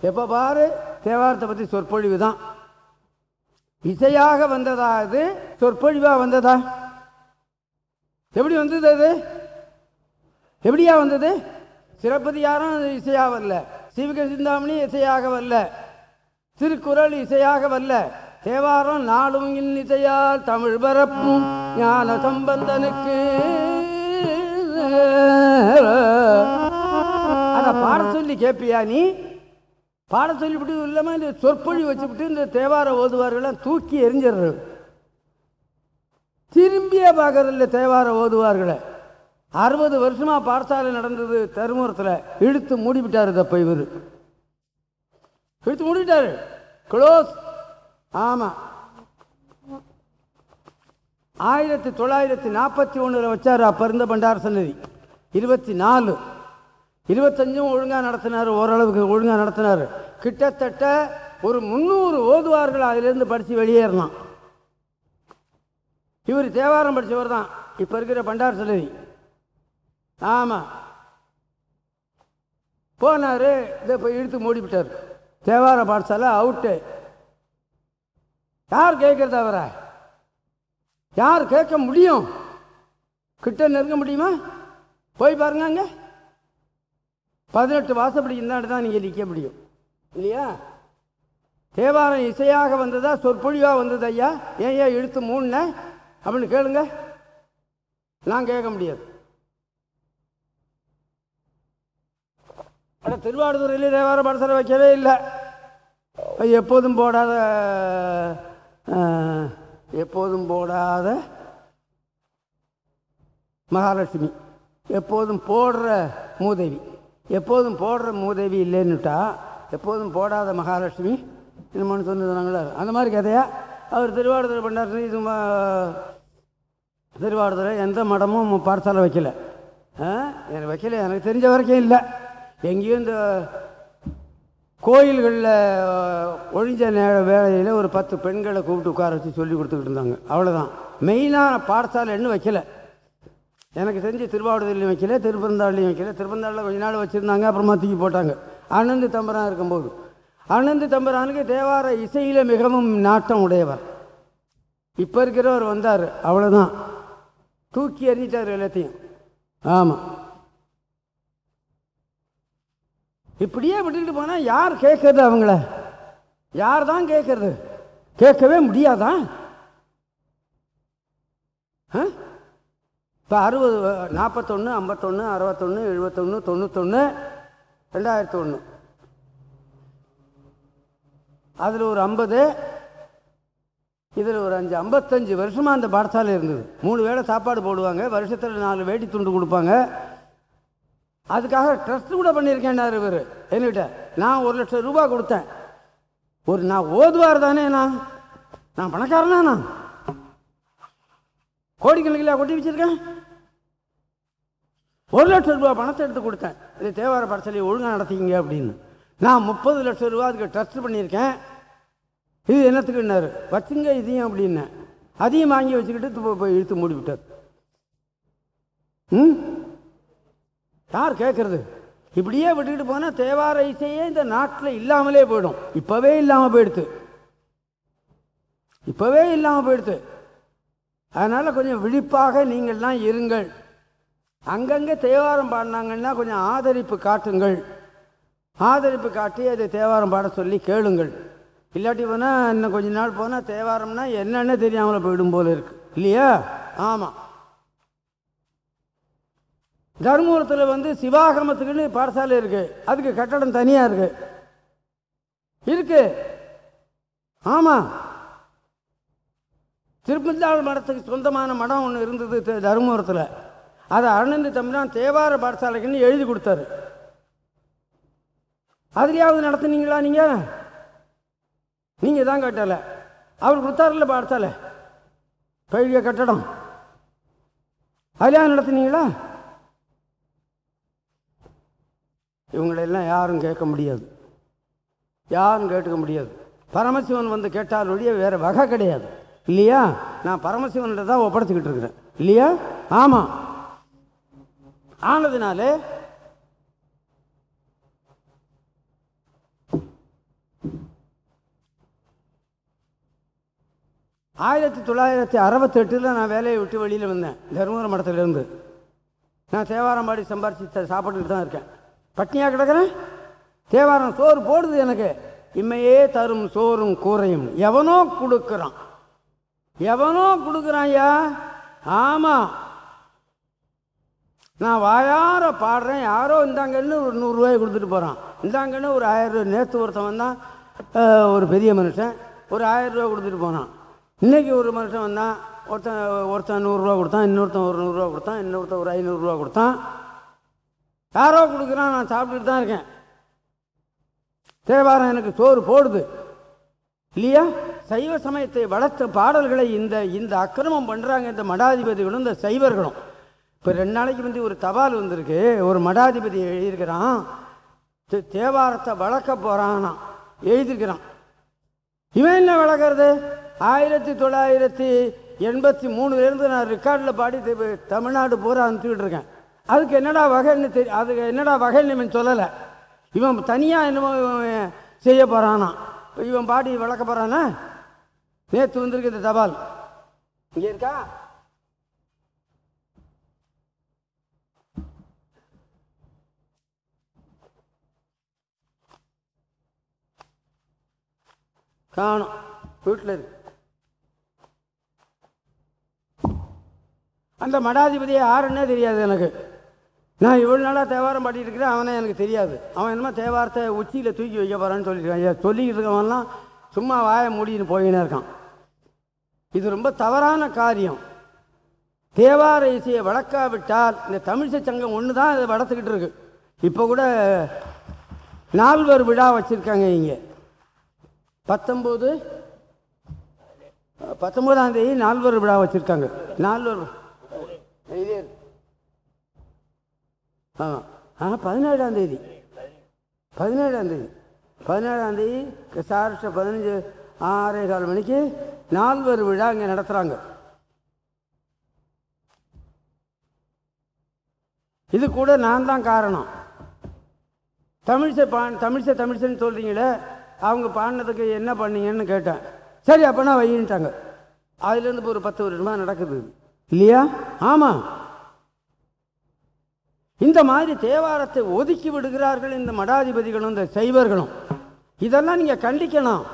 எப்போ பாரு தேவாரத்தை பற்றி சொற்பொழிவு தான். இசையாக வந்ததா அது சொற்பொழிவாக வந்ததா? எப்படி வந்தது அது? எப்படியா வந்தது? சிறப்பதிகாரம் இசையாக வரல. சிவக சிந்தாமணி இசையாக வரல. திருக்குறள் இசையாக வரல தேவாரம் நாளும் இன் இசையால் தமிழ் பரப்பும் ஞான சம்பந்தனுக்கு. அதை பாட சொல்லி கேட்பியா நீ? பாட சொல்லிவிட்டு இல்லாமல் இந்த சொற்பொழி வச்சுவிட்டு இந்த தேவார ஓதுவார்கள்லாம் தூக்கி எரிஞ்சிடுறது திரும்பியே பார்க்கறதில்ல தேவார ஓதுவார்களை. அறுபது வருஷமா பாடசாலை நடந்தது தருமூரத்தில் இழுத்து மூடிவிட்டார் தப்ப இவர். இழுத்து மூடிட்டாரு. க்ளோஸ் ஆமாம் ஆயிரத்தி தொள்ளாயிரத்தி நாற்பத்தி ஒன்றில் வச்சார் அப்போ இருந்த பண்டார சன்னதி. இருபத்தி நாலு இருபத்தஞ்சும் ஒழுங்காக நடத்தினார் ஓரளவுக்கு ஒழுங்காக நடத்தினார். கிட்டத்தட்ட ஒரு முந்நூறு ஓதுவார்கள் அதிலிருந்து படித்து வெளியேறலாம். இவர் தேவாரம் படித்தவர் தான். இப்போ இருக்கிற பண்டார் சன்னதி. ஆமாம் போனார் இதை போய் இழுத்து மூடிவிட்டார். தேவார பாடசாலை அவுட்டு. யார் கேட்குறது அவரை? யார் கேட்க முடியும்? கிட்ட நெருங்க முடியுமா? போய் பாருங்க அங்கே. பதினெட்டு வாசப்படி இந்தாண்டு தான் நீங்கள் நிற்க முடியும். இல்லையா? தேவாரம் இசையாக வந்ததா சொற்பொழிவாக வந்தது ஐயா? ஏன் ஏன் இழுத்து மூணுன அப்படின்னு கேளுங்க. நான் கேட்க முடியாது. ஆனால் திருவாடுதுறையிலே தேவார பாடசாலை வைக்கவே இல்லை. எப்போதும் போடாத எப்போதும் போடாத மகாலட்சுமி. எப்போதும் போடுற மூதேவி. எப்போதும் போடுற மூதேவி இல்லைன்னுட்டா எப்போதும் போடாத மகாலட்சுமி என்னமோன்னு சொன்னதுனாங்களா? அந்த மாதிரி கதையா? அவர் திருவாடுதுறை பண்ணார். இது திருவாடுதுறை எந்த மடமும் பாடசாலை வைக்கல. எனக்கு வைக்கல. எனக்கு தெரிஞ்ச வரைக்கும் இல்லை. எங்கேயும் இந்த கோயில்களில் ஒழிஞ்ச நேர வேலையில் ஒரு பத்து பெண்களை கூப்பிட்டு உட்கார வச்சு சொல்லி கொடுத்துக்கிட்டு இருந்தாங்க. அவ்வளோதான் மெயினாக பாடசாலைன்னு வைக்கல. எனக்கு தெரிஞ்சு திருவாவூர்லையும் வைக்கல திருப்பந்தாள்லையும் வைக்கல. திருப்பந்தாளில் கொஞ்ச நாள் வச்சுருந்தாங்க அப்புறமா தூக்கி போட்டாங்க. அனந்து தம்பரான் இருக்கும்போது. அனந்து தம்பரானுக்கு தேவார இசையில் மிகவும் நாட்டம் உடையவர். இப்போ இருக்கிறவர் வந்தார். அவ்வளோதான் தூக்கி எறிஞ்சிட்டார் எல்லாத்தையும். ஆமாம் இப்படியே விட்டுட்டு போனால் யார் கேட்கறது அவங்கள? யார் தான் கேட்கறது? கேட்கவே முடியாதா? இப்போ அறுபது நாற்பத்தொன்று ஐம்பத்தொன்று அறுபத்தொன்று எழுபத்தொன்று தொண்ணூத்தொன்று ரெண்டாயிரத்தி ஒன்று அதில் ஒரு ஐம்பது இதில் ஒரு அஞ்சு. ஐம்பத்தஞ்சு வருஷமாக அந்த பாடசாலை இருந்தது. மூணு வேளை சாப்பாடு போடுவாங்க. வருஷத்தில் நாலு வேட்டி துண்டு கொடுப்பாங்க. அதுக்காக ட்ரஸ்ட் கூட பண்ணியிருக்கேன்னாரு இவர். என்கிட்ட நான் ஒரு லட்சம் ரூபாய் கொடுத்தேன். ஒரு நான் ஓதுவார் தானே நான் நான் பணக்காரனா நான் கோடிக்கணக்கில் கொட்டி வச்சிருக்கேன்? ஒரு லட்சம் ரூபாய் பணத்தை எடுத்து கொடுத்தேன். இது தேவார பரசலையை ஒழுங்காக நடத்திக்கிங்க அப்படின்னு. நான் முப்பது லட்சம் ரூபா அதுக்கு ட்ரஸ்ட் பண்ணியிருக்கேன். இது என்னத்துக்குன்னாரு? வச்சுங்க இதையும் அப்படின்னேன் அதையும் வாங்கி வச்சுக்கிட்டு போய் இழுத்து மூடி விட்டார் ம்? யார் கேட்குறது இப்படியே விட்டுக்கிட்டு போனால் தேவார இசையே இந்த நாட்டில் இல்லாமலே போயிடும். இப்போவே இல்லாமல் போயிடுது இப்போவே இல்லாமல் போயிடுது அதனால் கொஞ்சம் விழிப்பாக நீங்கள்லாம் இருங்கள். அங்கங்கே தேவாரம் பாடினாங்கன்னா கொஞ்சம் ஆதரிப்பு காட்டுங்கள். ஆதரிப்பு காட்டி அதை தேவாரம் பாட சொல்லி கேளுங்கள். இல்லாட்டி போனால் இன்னும் கொஞ்ச நாள் போனால் தேவாரம்னா என்னென்ன தெரியாமல் போயிடும் போல இருக்கு. இல்லையா? ஆமாம் தருமபுரத்தில் வந்து சிவாகமத்துக்குன்னு பாடசாலை இருக்கு. அதுக்கு கட்டடம் தனியாக இருக்கு. இருக்கு. ஆமாம் திருப்பந்தாள் மடத்துக்கு சொந்தமான மடம் ஒன்று இருந்தது தருமபுரத்தில். அதை அருணந்தி தம்பிரான் தேவார பாடசாலைக்குன்னு எழுதி கொடுத்தாரு. அதுலேயாவது நடத்துனீங்களா நீங்கள் நீங்கள் தான் கட்டலை. அவர் கொடுத்தாருல பாடசாலை? பெரிய கட்டடம். அதுலேயாவது நடத்துனீங்களா? இவங்களெல்லாம் யாரும் கேட்க முடியாது. யாரும் கேட்டுக்க முடியாது. பரமசிவன் வந்து கேட்டால் ஒழிய வேறு வகை கிடையாது. இல்லையா? நான் பரமசிவன்கிட்ட தான் ஒப்படைச்சிக்கிட்டு இருக்கிறேன். இல்லையா? ஆமாம் ஆனதுனாலே ஆயிரத்தி தொள்ளாயிரத்தி அறுபத்தெட்டில் நான் வேலையை விட்டு வெளியில் வந்தேன். தருமபுரம் மடத்துலேருந்து. நான் தேவாரம்பாடி சம்பாரிச்சு சாப்பிட்டுட்டு தான் இருக்கேன். பட்னியாக கிடக்கிறேன்? தேவாரம் சோறு போடுது எனக்கு. இம்மையே தரும் சோறும் கூரையும் எவனோ கொடுக்குறான். எவனோ கொடுக்குறான் ஐயா? ஆமாம் நான் வாயார பாடுறேன். யாரோ இந்தாங்கன்னு ஒரு நூறுரூவாய் கொடுத்துட்டு போகிறான் இந்தாங்கன்னு ஒரு ஆயிரம் ரூபாய். நேற்று ஒருத்தன் வந்தான். ஒரு பெரிய மனுஷன். ஒரு ஆயிரம் கொடுத்துட்டு போனான். இன்றைக்கி ஒரு மனுஷன் வந்தான். ஒருத்தன் ஒருத்தன் நூறுரூவா கொடுத்தான். இன்னொருத்தன் ஒரு நூறுரூவா கொடுத்தான். இன்னொருத்தன் ஒரு ஐநூறுரூவா கொடுத்தான். யாரோ கொடுக்குறான் நான் சாப்பிட்டுட்டு தான் இருக்கேன். தேவாரம் எனக்கு சோறு போடுது. இல்லையா? சைவ சமயத்தை வளர்த்த பாடல்களை இந்த இந்த அக்கிரமம் பண்ணுறாங்க இந்த மடாதிபதிகளும் இந்த சைவர்களும். இப்போ ரெண்டு நாளைக்கு வந்து ஒரு தபால் வந்திருக்கு. ஒரு மடாதிபதி எழுதியிருக்கிறான். தே- தேவாரத்தை வளர்க்க போகிறான்னா எழுதியிருக்கிறான். இவன் என்ன வளர்க்குறது? ஆயிரத்தி தொள்ளாயிரத்தி எண்பத்தி மூணுலேருந்து நான் ரெக்கார்டில் பாடி தமிழ்நாடு பூரா அனுப்பிச்சுக்கிட்டு இருக்கேன். அதுக்கு என்னடா வகைன்னு தெரிய அதுக்கு என்னடா வகைன்னு இவன் சொல்லலை. இவன் தனியாக என்னமோ இவன் செய்ய போகிறானா இவன் பாடி வளர்க்க போகிறானா நேற்று வந்திருக்கு இந்த தபால். இங்கே இருக்கா? காணும். வீட்டில் இருக்கு அந்த மடாதிபதியை யாருன்னே தெரியாது எனக்கு. நான் இவ்வளோ நாளாக தேவாரம் பாடிட்டு இருக்கிறேன் அவனே எனக்கு தெரியாது. அவன் என்னமோ தேவாரத்தை உச்சியில் தூக்கி வைக்க போகிறான்னு சொல்லியிருக்கான். சொல்லிக்கிட்டு இருக்கவன்லாம் சும்மா வாயை மூடின்னு போயினே இருக்கான். இது ரொம்ப தவறான காரியம். தேவார இசையை வளர்க்காவிட்டால் இந்த தமிழிசை சங்கம் ஒன்று தான் இதை வளர்த்துக்கிட்டு இருக்கு. இப்போ கூட நால்வர் விழா வச்சுருக்காங்க இங்கே. பத்தொம்போது பத்தொம்போதாம் தேதி நால்வர் விழா வச்சுருக்காங்க. நால்வர் இதே ஆமாம் ஆ பதினேழாம் தேதி. பதினேழாம் தேதி. பதினேழாம் தேதி சார்ட்ட பதினஞ்சு ஆறே கால் மணிக்கு நால்வர் விழா இங்கே நடத்துகிறாங்க இது கூட நான் தான் காரணம். தமிழிசை பான் தமிழிசை தமிழிசைன்னு சொல்கிறீங்களே அவங்க பாடினதுக்கு என்ன பண்ணீங்கன்னு கேட்டேன். சரி அப்போனா வையின்ட்டாங்க. அதுலேருந்து ஒரு பத்து வருஷமாக நடக்குது இல்லையா? ஆமாம் இந்த மாதிரி தேவாரத்தை ஒதுக்கி விடுகிறார்கள் இந்த மடாதிபதிகளும் இந்த சைவர்களும். இதெல்லாம் நீங்கள் கண்டிக்கணும்.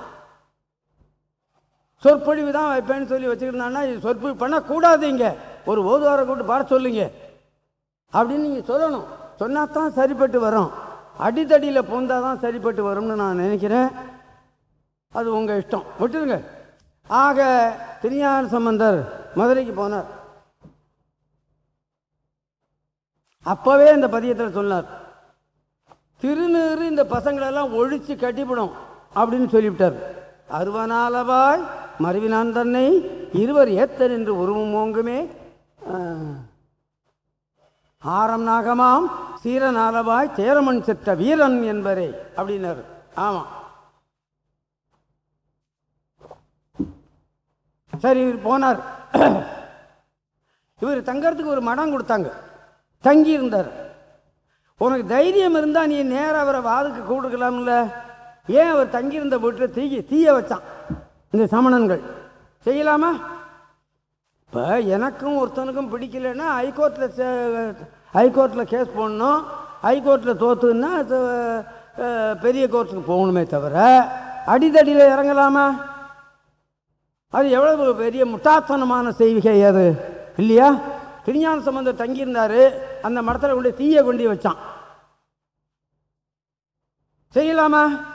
சொற்பொழிவு தான் வைப்பேன்னு சொல்லி வச்சுருந்தாங்கன்னா இது சொற்பொழிவு பண்ணக்கூடாது இங்கே. ஒரு ஓதுவாரை கூட்டு பாட சொல்லுங்க. அப்படின்னு நீங்கள் சொல்லணும். சொன்னால் தான் சரிப்பட்டு வரும். அடித்தடியில் பூந்தாதான் தான் சரிப்பட்டு வரும்னு நான் நினைக்கிறேன். அது உங்கள் இஷ்டம். விட்டுருங்க ஆக திருஞான சம்பந்தர் மதுரைக்கு போனார். அப்போவே இந்த பதியத்தில் சொன்னார் திருநீறு இந்த பசங்களெல்லாம் ஒழித்து கட்டிவிடும் அப்படின்னு சொல்லிவிட்டார். அருவனாலவாய் மருவினான் தன்னை இருவர் ஏத்தன் என்று உருவம் ஓங்குமே. ஆரம் நாகமாம் சீரனாலவாய் சேரமன் செத்த வீரன் என்பரே அப்படின்னாரு. ஆமாம் சரி இவர் போனார். இவர் தங்கறதுக்கு ஒரு மடம் கொடுத்தாங்க. தங்கியிருந்தார். உனக்கு தைரியம் இருந்தால் நீ நேராக அவரை வாதுக்கு கூடுக்கலாம்ல ஏன் அவர் தங்கியிருந்த வீட்டில் தீய தீய வச்சான்? இந்த சமணன்கள். செய்யலாமா? இப்போ எனக்கும் ஒருத்தனுக்கும் பிடிக்கலன்னா ஹைகோர்ட்டில் ஹைகோர்ட்டில் கேஸ் போடணும். ஹைகோர்ட்டில் தோத்துன்னா பெரிய கோர்ட்டுக்கு போகணுமே தவிர அடிதடியில் இறங்கலாமா? அது எவ்வளவு பெரிய முட்டாத்தனமான செய்கை அது. இல்லையா? திருஞான சம்பந்தர் தங்கியிருந்தாரு அந்த மரத்தில் கொண்டு தீயை கொண்டு வச்சான். செய்யலாமா?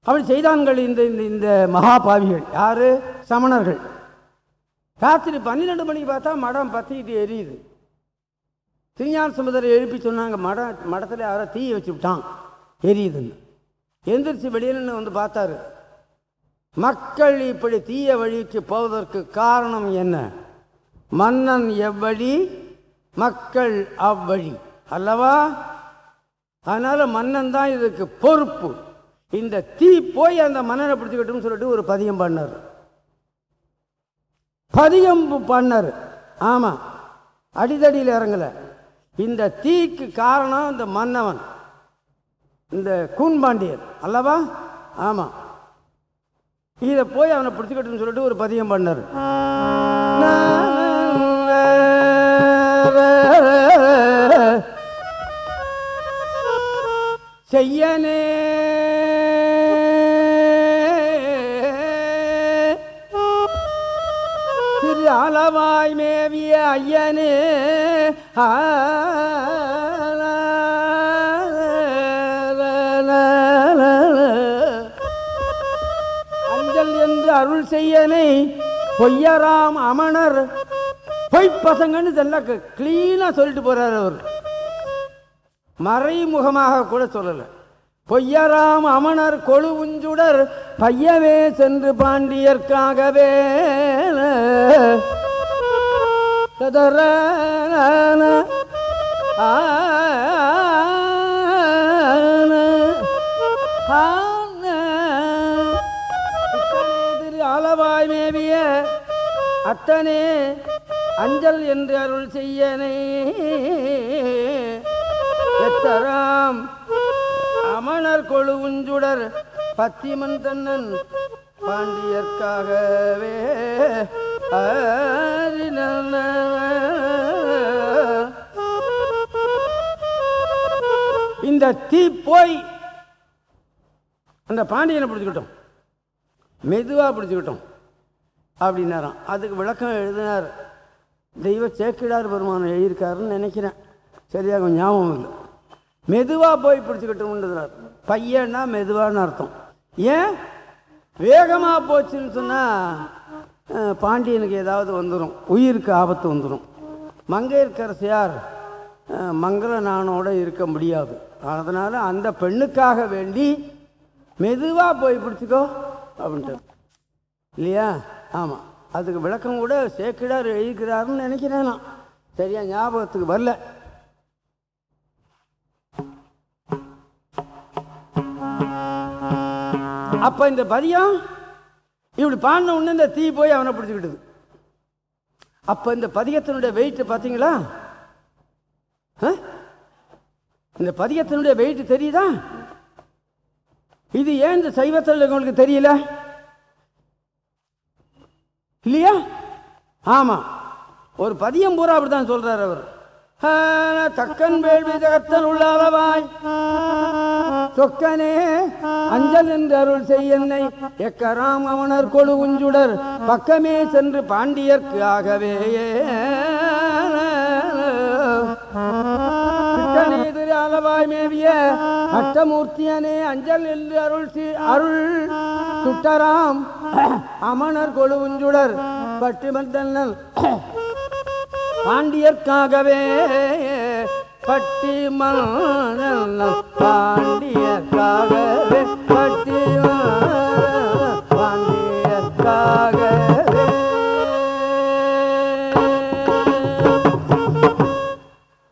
அப்படி செய்தான்கள் இந்த இந்த இந்த மகாபாவிகள். யாரு? சமணர்கள். ராத்திரி பன்னிரெண்டு மணிக்கு பார்த்தா மடம் பத்திக்கிட்டு எரியுது. திருஞான சமுதரை எழுப்பி சொன்னாங்க மடம் மடத்தில் யாரோ தீயை வச்சு விட்டான். எரியுதுன்னு. எந்திரிச்சு வெளியில் வந்து பார்த்தாரு. மக்கள் இப்படி தீய வழிக்கு போவதற்கு காரணம் என்ன? மன்னன் எவ்வழி மக்கள் அவ்வழி. அல்லவா? அதனால மன்னன் தான் இதுக்கு பொறுப்பு. இந்த தீ போய் அந்த மன்னனை பிடிச்சிக்கிட்டோம்னு சொல்லிட்டு ஒரு பதியம் பண்ணார். பதியம் பண்ணார். ஆமாம் அடிதடியில் இறங்கலை. இந்த தீக்கு காரணம் இந்த மன்னவன். இந்த கூன்பாண்டியர் அல்லவா? ஆமாம் இதை போய் அவனை பிடிச்சிக்கிட்டுன்னு சொல்லிட்டு ஒரு பதியம் பண்ணார். செய்யனே. திரு அளவாய் மேவிய ஐயனே. ஆ. அஞ்சல் செய்யனை பொய்யராம் அமணர். பொய்ப்பசங்கன்னு இதெல்லாம் கிளீனா சொல்லிட்டு போறாரு அவர். மறைமுகமாக கூட சொல்லல. பொய்யராம் அமணர் கொழு உஞ்சுடர் பையவே சென்று பாண்டியர்க்காகவே. ஆ அத்தனே அஞ்சல் என்று அருள் செய்யனே. எத்தராம் அமணர் கொழுவுஞ்சுடர் பத்திமன் தன்னன் பாண்டியர்க்காகவே இந்த தீ போய் அந்த பாண்டியனை பிடிச்சிக்கிட்டோம். மெதுவாக பிடிச்சிக்கிட்டோம். அப்படின்னாராம். அதுக்கு விளக்கம் எழுதினார். தெய்வ சேக்கிடார் பெருமான் எழுதியிருக்காருன்னு நினைக்கிறேன். சரியாக கொஞ்சம் ஞாபகம் இல்லை. மெதுவாக போய் பிடிச்சிக்கிட்டோம்ன்றதுனார். பையன்னா மெதுவான்னு அர்த்தம். ஏன்? வேகமாக போச்சுன்னு சொன்னால் பாண்டியனுக்கு ஏதாவது வந்துடும் உயிருக்கு ஆபத்து வந்துடும் மங்கையர்க்கரசியார் மங்கள நானோடு இருக்க முடியாது. அதனால் அந்த பெண்ணுக்காக வேண்டி மெதுவாக போய் பிடிச்சிக்கோ அப்படின்ட்டு இல்லையா? ஆமாம் அதுக்கு விளக்கம் கூட சேக்கிடார் எழுதிக்கிறாருன்னு நினைக்கிறேன் நான். சரியா ஞாபகத்துக்கு வரல. அப்ப இந்த பதியம் இப்படி பாடின உடனே இந்த தீ போய் அவனை பிடிச்சிக்கிட்டது. அப்ப இந்த பதியத்தினுடைய வெயிட் பார்த்தீங்களா ஆ? இந்த பதியத்தினுடைய வெயிட் தெரியுதா? இது ஏன் இந்த சைவத்தில் உங்களுக்கு தெரியல? இல்லையா? ஆமாம் ஒரு பதியம் பூரா அப்படிதான் சொல்கிறார் அவர். தக்கன் வேள்வி தகத்தல் உள்ள அளவாய் சொக்கனே அஞ்சல் என்று அருள் செய்யன்னை எக்கராம் அவனர் கொழு குஞ்சுடர். பக்கமே சென்று பாண்டியர்க்கு ஆகவே. திரு மேவிய அட்டமூர்த்தியனே அஞ்சல் என்று அருள் அருள் சுட்டராம். அமணர் கொழு உஞ்சுடர் பட்டிமந்தல் பாண்டியர்க்காகவே பட்டி மன்னன் பாண்டியர்க்காகவே பட்டி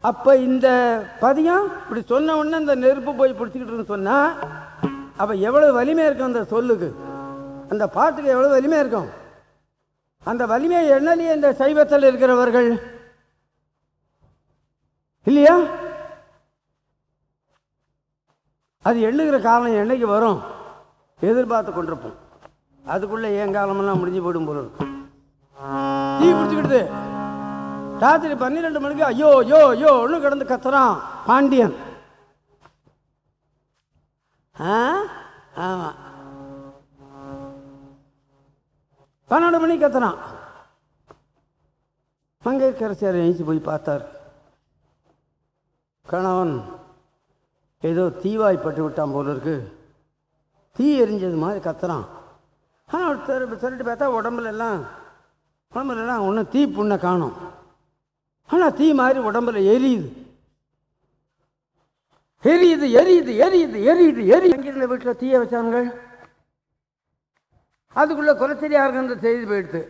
அப்போ இந்த பதியம் இப்படி சொன்ன உடனே இந்த நெருப்பு போய் பிடிச்சிக்கிட்டு சொன்னால் அப்போ எவ்வளவு வலிமையாக இருக்கும் அந்த சொல்லுக்கு? அந்த பாட்டுக்கு எவ்வளவு வலிமையாக இருக்கும்? அந்த வலிமையை எண்ணலையே இந்த சைவத்தில் இருக்கிறவர்கள். இல்லையா? அது எண்ணுகிற காலம் என்னைக்கு வரும்? எதிர்பார்த்து கொண்டிருப்போம். அதுக்குள்ளே என் காலமெல்லாம் முடிஞ்சு போயிடும் போல இருக்கும் தீ பிடிச்சிக்கிடுது ராத்திரி பன்னிரெண்டு மணிக்கு ஐயோ ஐயோ யோ ஒன்று கிடந்து கத்துறான் பாண்டியன். ஆ? ஆமாம் பன்னெண்டு மணிக்கு கத்துறான். மங்கையரசியார் எழுச்சி போய் பார்த்தார். கணவன் ஏதோ தீவாய்ப்பட்டு விட்டான் போல இருக்கு. தீ எரிஞ்சது மாதிரி கத்துறான். ஆனால் சொல்லிட்டு பார்த்தா உடம்புல எல்லாம் உடம்புல எல்லாம் ஒன்றும் தீ புண்ணை காணும். ஆனால் தீ மாதிரி உடம்புல எரியுது. எரியுது எரியுது எரியுது எரியுது எரி எங்கிருந்த வீட்டில் தீய வச்சாங்க அதுக்குள்ள குலச்செரியாருங்கிற செய்தி போயிடுது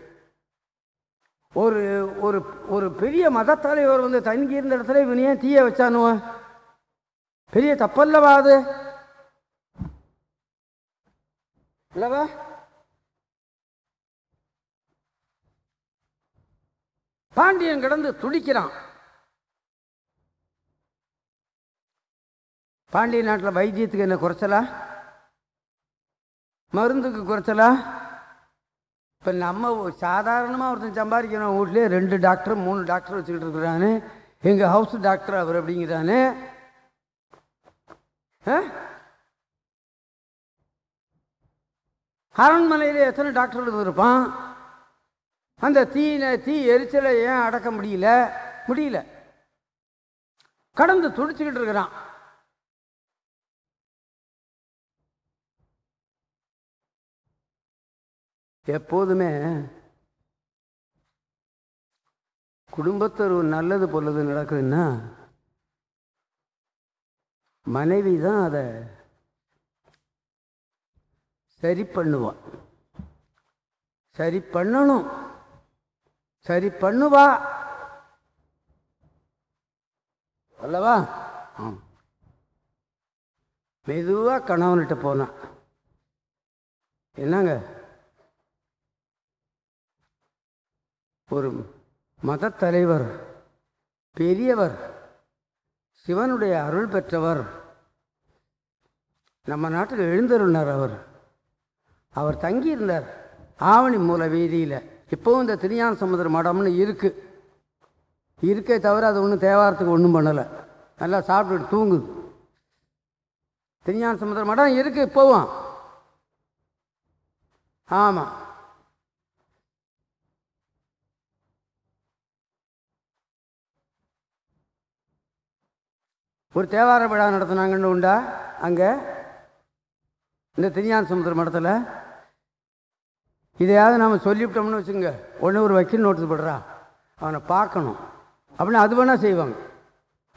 ஒரு ஒரு ஒரு பெரிய மதத்தலைவர் வந்து தங்கியிருந்த இடத்துல இவன் ஏன் தீய வச்சானுவன் பெரிய தப்பல்லவா அது? இல்லவா? பாண்டியன் கிடந்து துடிக்கிறான். பாண்டிய நாட்டில் வைத்தியத்துக்கு என்ன குறைச்சலா? மருந்துக்கு குறைச்சலா? இப்போ நம்ம சாதாரணமாக ஒருத்தன் சம்பாதிக்கிறோம் வீட்லேயே ரெண்டு டாக்டர் மூணு டாக்டர் வச்சுக்கிட்டு இருக்கிறானு. எங்கள் ஹவுஸ் டாக்டர் அவர் அப்படிங்கிறானு. அரண்மனையில் எத்தனை டாக்டர் இருப்பான் அந்த தீயின தீ எரிச்சலை ஏன் அடக்க முடியல? முடியல. கடந்து துடிச்சுக்கிட்டு இருக்கிறான். எப்போதுமே குடும்பத்தில் ஒரு நல்லது பொல்லது நடக்குதுன்னா மனைவி தான் அதை சரி பண்ணுவான் சரி பண்ணணும். சரி பண்ணுவா. அல்லவா? ஆம். மெதுவாக கணவன்கிட்ட போனான் என்னங்க? ஒரு மதத்தலைவர் பெரியவர் சிவனுடைய அருள் பெற்றவர். நம்ம நாட்டில் எழுந்தருளினார் அவர். அவர் தங்கியிருந்தார் ஆவணி மூல வீதியில். இப்போவும் இந்த திருஞான சமுதிர மடம்னு இருக்குது இருக்கே தவிர அது ஒன்றும் தேவாரத்துக்கு ஒன்றும் பண்ணலை. நல்லா சாப்பிட்டுட்டு தூங்குது. திருஞான சமுதிர மடம் இருக்குது இப்போவும். ஆமாம் ஒரு தேவார விழா நடத்துனாங்கன்னு உண்டா? அங்கே? இந்த திருஞான சமுத்திர மடத்தில்? இதையாவது நம்ம சொல்லிவிட்டோம்னு வச்சுங்க ஒன்று ஒரு வக்கீல் நோட்டீஸ் போடுறா. அவனை பார்க்கணும். அப்படின்னு அது வேணால் செய்வாங்க.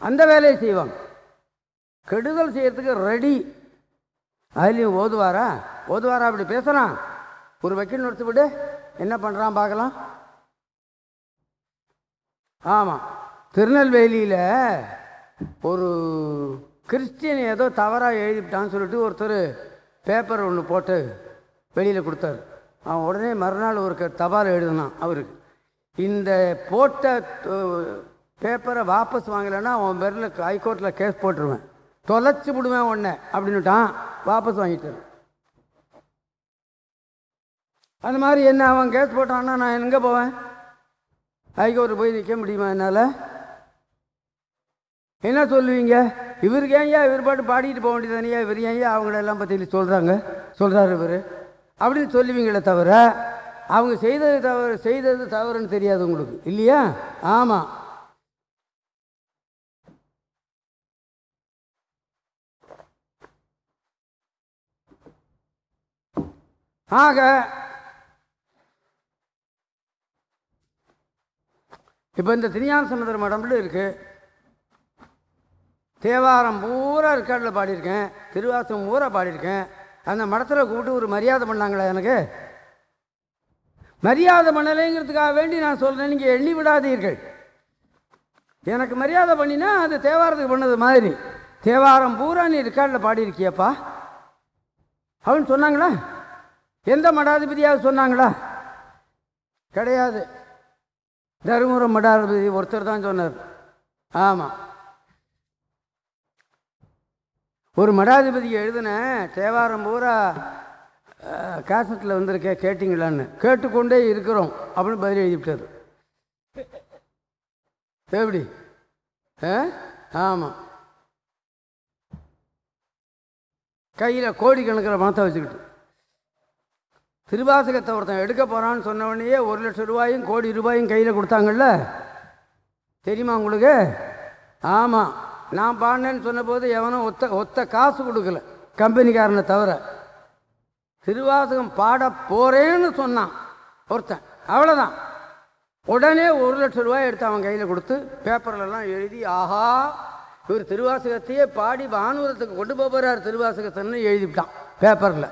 அந்த வேலையை செய்வாங்க. கெடுதல் செய்யறதுக்கு ரெடி அதுலேயும் ஓதுவாரா? ஓதுவாரா அப்படி பேசுகிறான் ஒரு வக்கீல் நோட்டீஸ் விடு என்ன பண்ணுறான் பார்க்கலாம். ஆமாம் திருநெல்வேலியில் ஒரு கிறிஸ்டியன் ஏதோ தவறாக எழுதிவிட்டான்னு சொல்லிட்டு ஒருத்தர் பேப்பர் ஒன்று போட்டு வெளியில் கொடுத்தாரு. அவன் உடனே மறுநாள் ஒரு க- தபால் எழுதினான் அவருக்கு. இந்த போட்ட பேப்பரை வாபஸ் வாங்கலைன்னா அவன் பேரில் ஹைகோர்ட்டில் கேஸ் போட்டுருவேன். தொலைச்சி விடுவேன் உடனே அப்படின்னுட்டான். வாபஸ் வாங்கிட்டார் அந்த மாதிரி என்ன அவன் கேஸ் போட்டான்னா நான் எங்கே போவேன்? ஹைகோர்ட்டு போய் நிற்க முடியுமா என்னால்? என்ன சொல்லுவீங்க? இவருக்கு ஏன் இவர் பாட்டு பாடிட்டு போக வேண்டியது வேண்டியதானியா இவர் ஏன் அவங்களெல்லாம் பற்றி சொல்கிறாங்க சொல்கிறாரு இவர். அப்படின்னு சொல்லுவீங்களே தவிர அவங்க செய்தது தவறு செய்தது தவறுன்னு தெரியாது உங்களுக்கு. இல்லையா? ஆமாம் ஆக இப்போ இந்த திருஞான சமுதிர மடம்ல இருக்கு. தேவாரம் பூரா ரெக்கார்டில் பாடியிருக்கேன். திருவாசம் பூரா பாடியிருக்கேன். அந்த மடத்தில் கூப்பிட்டு ஒரு மரியாதை பண்ணாங்களா எனக்கு? மரியாதை பண்ணலைங்கிறதுக்காக வேண்டி நான் சொல்கிறேன் நீங்கள் எண்ணி விடாதீர்கள். எனக்கு மரியாதை பண்ணினா அது தேவாரத்துக்கு பண்ணது மாதிரி. தேவாரம் பூரா நீ ரெக்கார்டில் பாடியிருக்கியப்பா. அவன் சொன்னாங்களா? எந்த மடாதிபதியாவது சொன்னாங்களா? கிடையாது. தருமபுரம் மடாதிபதி ஒருத்தர் தான் சொன்னார். ஆமாம் ஒரு மடாதிபதி எழுதினேன் தேவாரம் பூரா கேசட்டில் வந்திருக்கேன் கேட்டிங்களான்னு. கேட்டுக்கொண்டே இருக்கிறோம் அப்படின்னு பதில் எழுதிவிட்டார் எப்படி? ஆ ஆமாம் கையில் கோடிக்கணக்கில் பணத்தை வச்சுக்கிட்டு. திருவாசகத்தை ஒருத்தன் எடுக்க போகிறான்னு சொன்ன உடனேயே ஒரு லட்சம் ரூபாயும் கோடி ரூபாயும் கையில் கொடுத்தாங்கல்ல? தெரியுமா உங்களுக்கு? ஆமாம் நான் பாடினேன்னு சொன்னபோது எவனும் ஒத்த ஒத்த காசு கொடுக்கல. கம்பெனிக்காரனை தவிர. திருவாசகம் பாட போகிறேன்னு சொன்னான் ஒருத்தன். அவ்வளோதான் உடனே ஒரு லட்சம் ரூபாய் எடுத்து அவன் கையில் கொடுத்து பேப்பர்லலாம் எழுதி ஆஹா இவர் திருவாசகத்தையே பாடி வானூரத்துக்கு கொண்டு போகிறார் திருவாசகத்தைன்னு எழுதிவிட்டான் பேப்பரில்.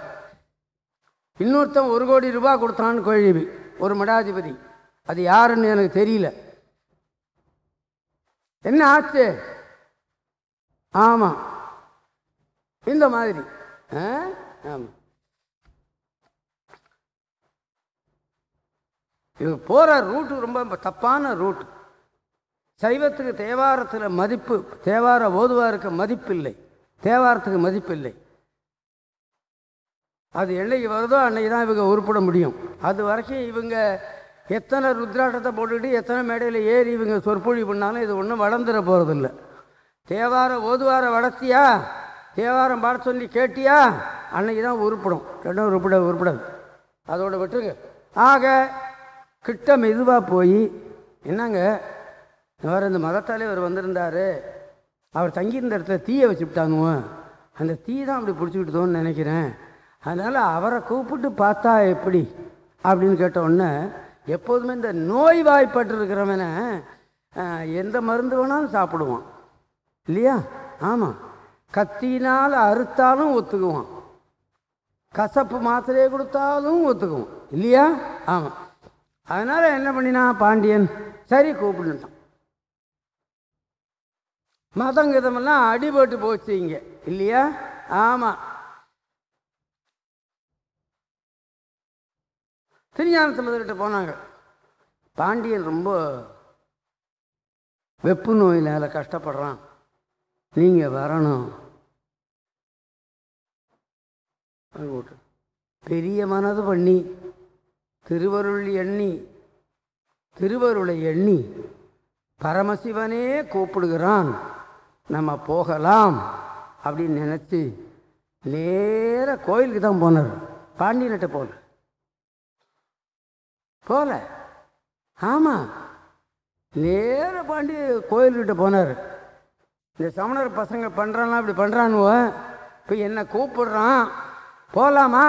இன்னொருத்தன் ஒரு கோடி ரூபாய் கொடுத்தான்னு கேள்வி. ஒரு மடாதிபதி. அது யாருன்னு எனக்கு தெரியல. என்ன ஆச்சு? ஆமாம் இந்த மாதிரி. ஆ? ஆமாம் இது போகிற ரூட்டு ரொம்ப தப்பான ரூட் சைவத்துக்கு தேவாரத்தில் மதிப்பு தேவார ஓதுவாருக்கு மதிப்பில்லை. தேவாரத்துக்கு மதிப்பில்லை. அது என்னைக்கு வருதோ அன்னைக்கு தான் இவங்க உருப்பிட முடியும். அது வரைக்கும் இவங்க எத்தனை ருத்ராட்டத்தை போட்டுக்கிட்டு எத்தனை மேடையில் ஏறி இவங்க சொற்பொழி பண்ணாலும் இது ஒன்றும் வளர்ந்துட போகிறதில்ல தேவாரம் ஓதுவார வளர்த்தியா? தேவாரம் பாட சொல்லி கேட்டியா? அன்னைக்கு தான் உருப்படும். ரெண்டும் உருப்பட உருப்பிடாது. அதோட விட்டுருங்க. ஆக கிட்ட மெதுவாக போய் என்னங்க? வேறு இந்த மதத்தலைவர் வந்திருந்தார். அவர் தங்கியிருந்த இடத்துல தீயை வச்சுவிட்டாங்க அந்த தீ தான் அப்படி பிடிச்சிக்கிட்டதோன்னு நினைக்கிறேன். அதனால் அவரை கூப்பிட்டு பார்த்தா எப்படி? அப்படின்னு கேட்ட உடனே எப்போதுமே இந்த நோய் வாய்ப்பட்டு இருக்கிறவனை எந்த மருந்து வேணாலும் சாப்பிடுவான். இல்லையா? ஆமாம் கத்தினால் அறுத்தாலும் ஒத்துக்குவான். கசப்பு மாத்திரையை கொடுத்தாலும் ஒத்துக்குவோம் இல்லையா? ஆமாம் அதனால் என்ன பண்ணினா பாண்டியன்? சரி கூப்பிடுட்டான் மதம் கிதமெல்லாம் அடிபட்டு போச்சு இங்கே. இல்லையா? ஆமாம் திருஞான சம்பந்தர்கிட்ட போனாங்க. பாண்டியன் ரொம்ப வெப்பு நோயினால் கஷ்டப்படுறான். நீங்கள் வரணும். அது பெரிய மனது பண்ணி திருவருள் எண்ணி திருவருளை எண்ணி பரமசிவனே கூப்பிடுகிறான். நம்ம போகலாம் அப்படின்னு நினச்சி நேர கோயிலுக்கு தான் போனார். பாண்டியன்கிட்ட போல போல. ஆமாம் நேர பாண்டி கோயில்கிட்ட போனார். இந்த சமணர் பசங்க பண்ணுறான்லாம் இப்படி பண்ணுறானுவ இப்போ என்னை கூப்பிடுறான்? போகலாமா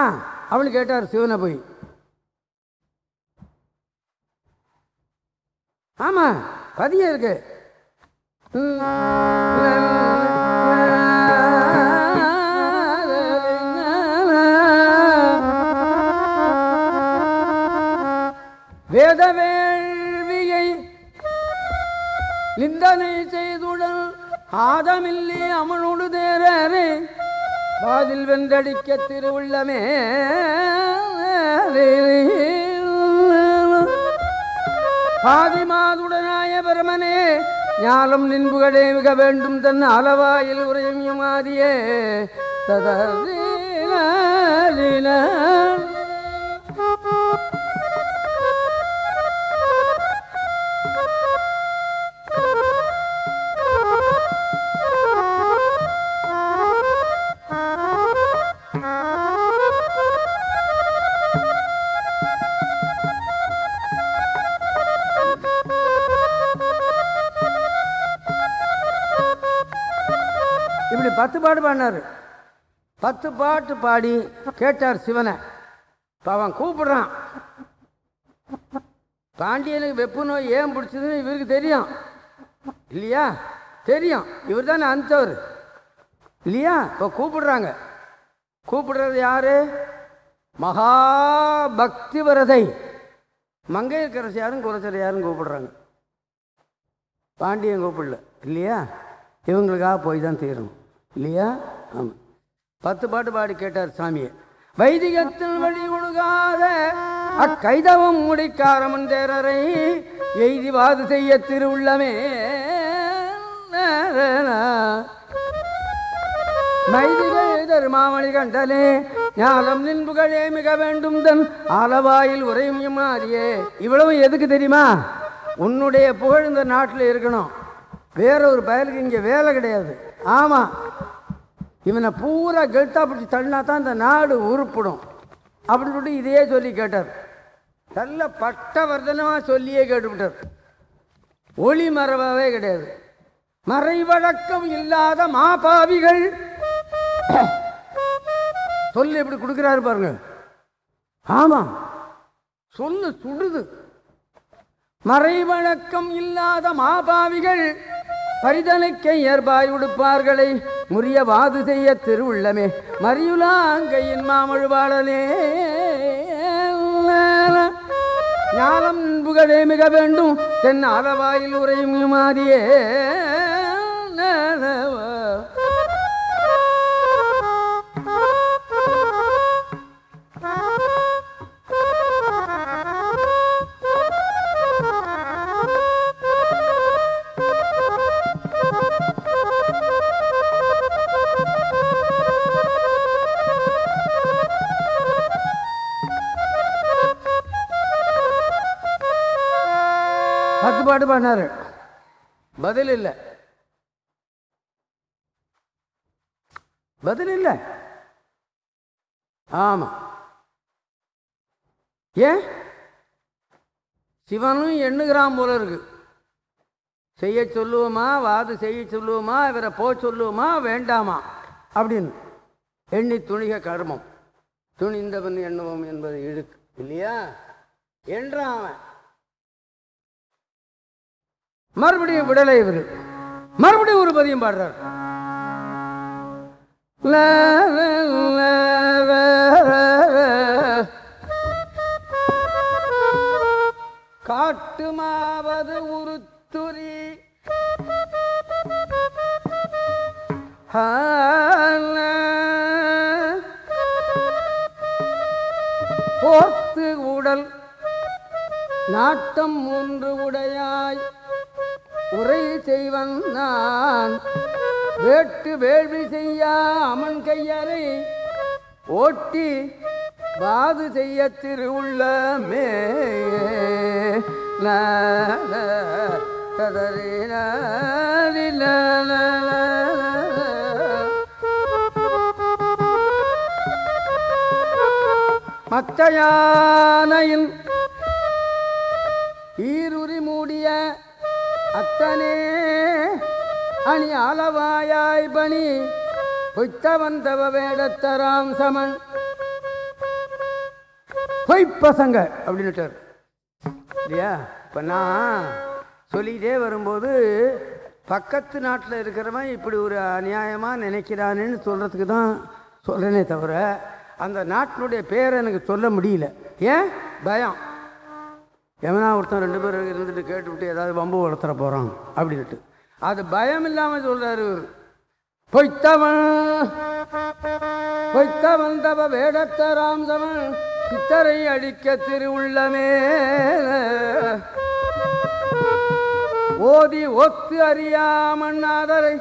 அப்படின்னு கேட்டார் சிவனை போய். ஆமாம் பதியம் இருக்கு. வேத வேள்வியை நிந்தனை செய்துடன் ஆதமில்லே அமனோடு தேரே வாதில் வென்றடிக்க திருவுள்ளமே பாதிமாதுடனாய பரமனே ஞாலம் நின்புகளே மிக வேண்டும் தன் அளவாயில் உரையும் யமாதியே ததீன இப்படி பத்து பாட்டு பாடினார். பத்து பாட்டு பாடி கேட்டார் சிவனை. இப்போ அவன் கூப்பிடுறான். பாண்டியனுக்கு வெப்பு நோய் ஏன் பிடிச்சதுன்னு இவருக்கு தெரியும். இல்லையா? தெரியும். இவர் தானே அனுத்தவர் இல்லையா? இப்போ கூப்பிடுறாங்க. கூப்பிடுறது யாரு? மகா பக்தி வரதை மங்கையரசு யாரும் குலச்சர் யாரும் கூப்பிடுறாங்க. பாண்டியன் கூப்பிடல. இல்லையா? இவங்களுக்காக போய் தான் தீரணும். இல்லையா? ஆமாம் பத்து பாட்டு பாடி கேட்டார் சாமியை. வைதிகத்தில் வழி ஒழுகாத அக்கைதவம் முடிக்காரமன் தேரரை எய்திவாது செய்ய திருவுள்ளமே. மைதிகள் மாமணி கண்டலே ஞானம் நின்புகளே மிக வேண்டும் தன் அளவாயில் உரையும் மாறியே இவ்வளவு எதுக்கு தெரியுமா? உன்னுடைய புகழ் இந்த நாட்டில் இருக்கணும். வேற ஒரு பயலுக்கு இங்கே வேலை கிடையாது. ஆமாம் இவனை பூரா கெழுத்தா பிடிச்சி தள்ளினா தான் இந்த நாடு உருப்பிடும். அப்படின்னு சொல்லிட்டு இதையே சொல்லி கேட்டார். நல்ல பட்டவர்தனமாக சொல்லியே கேட்டுவிட்டார். ஒளி மரபாவே கிடையாது. மறைவழக்கம் இல்லாத மாபாவிகள். சொல்லு எப்படி கொடுக்குறாரு பாருங்க. ஆமாம் சொல்லு சுடுது. மறைவழக்கம் இல்லாத மாபாவிகள். பரிதனைக்கை ஏற்பாய் உடுப்பார்களை முறிய வாது செய்ய திருவுள்ளமே. மரியுலாங்கையின் மாமழுவாளனே ஞானம் புகழே மிக வேண்டும். தென் ஆதவாயில் உரையும் மாதியே ஏற்பாடு பண்ணார் பதில் இல்லை. பதில் இல்லை. ஆமா. ஏன்? சிவனும் எண்ணுகிறான் போல இருக்கு. செய்ய சொல்லுவோமா வாது செய்ய சொல்லுவோமா இவரை போ சொல்லுவோமா வேண்டாமா? அப்படின்னு. எண்ணி துணிக கர்மம். துணிந்தவன் எண்ணுவோம் என்பது இழுக்கு. இல்லையா? என்றான் அவன். மறுபடியும் விடலை இவர். மறுபடியும் ஒரு பதியம் பாடுறார். ல, மாவது ல, ல, போத்து உருத்துரி. போர்த்து உடல் நாட்டம் ஒன்று உடையாய். உரை செய்வன் நான். வேட்டு வேள்வி செய்யா அமன் கையரை ஓட்டி பாது செய்ய திருவுள்ளமே. நா, நா, மத்த யானையில் ஈருரி மூடிய அத்தனே அணி அளவாயாய் பணி பொய்த்த வந்தவ வேடத்தராம் சமன். பொய்ப்பசங்க அப்படின்னுட்டார். இல்லையா? இப்போ நான் சொல்லிக்கிட்டே வரும்போது பக்கத்து நாட்டில் இருக்கிறவன் இப்படி ஒரு அநியாயமாக நினைக்கிறானேன்னு சொல்கிறதுக்கு தான் சொல்கிறேனே தவிர அந்த நாட்டினுடைய பேரை எனக்கு சொல்ல முடியல. ஏன்? பயம். எவனா ஒருத்தன் ரெண்டு பேர் இருந்துட்டு கேட்டுவிட்டு ஏதாவது வம்பு வளர்த்துற போகிறான் அப்படின்ட்டு அது பயம் இல்லாமல் சொல்கிறாரு பொய்த்தவன் பொய்த்தவன் தவ வேடத்தராம் தவன் சித்தரை அடிக்க திருவுள்ளமே ஓதி ஒத்து அறியாமண்ணாதரை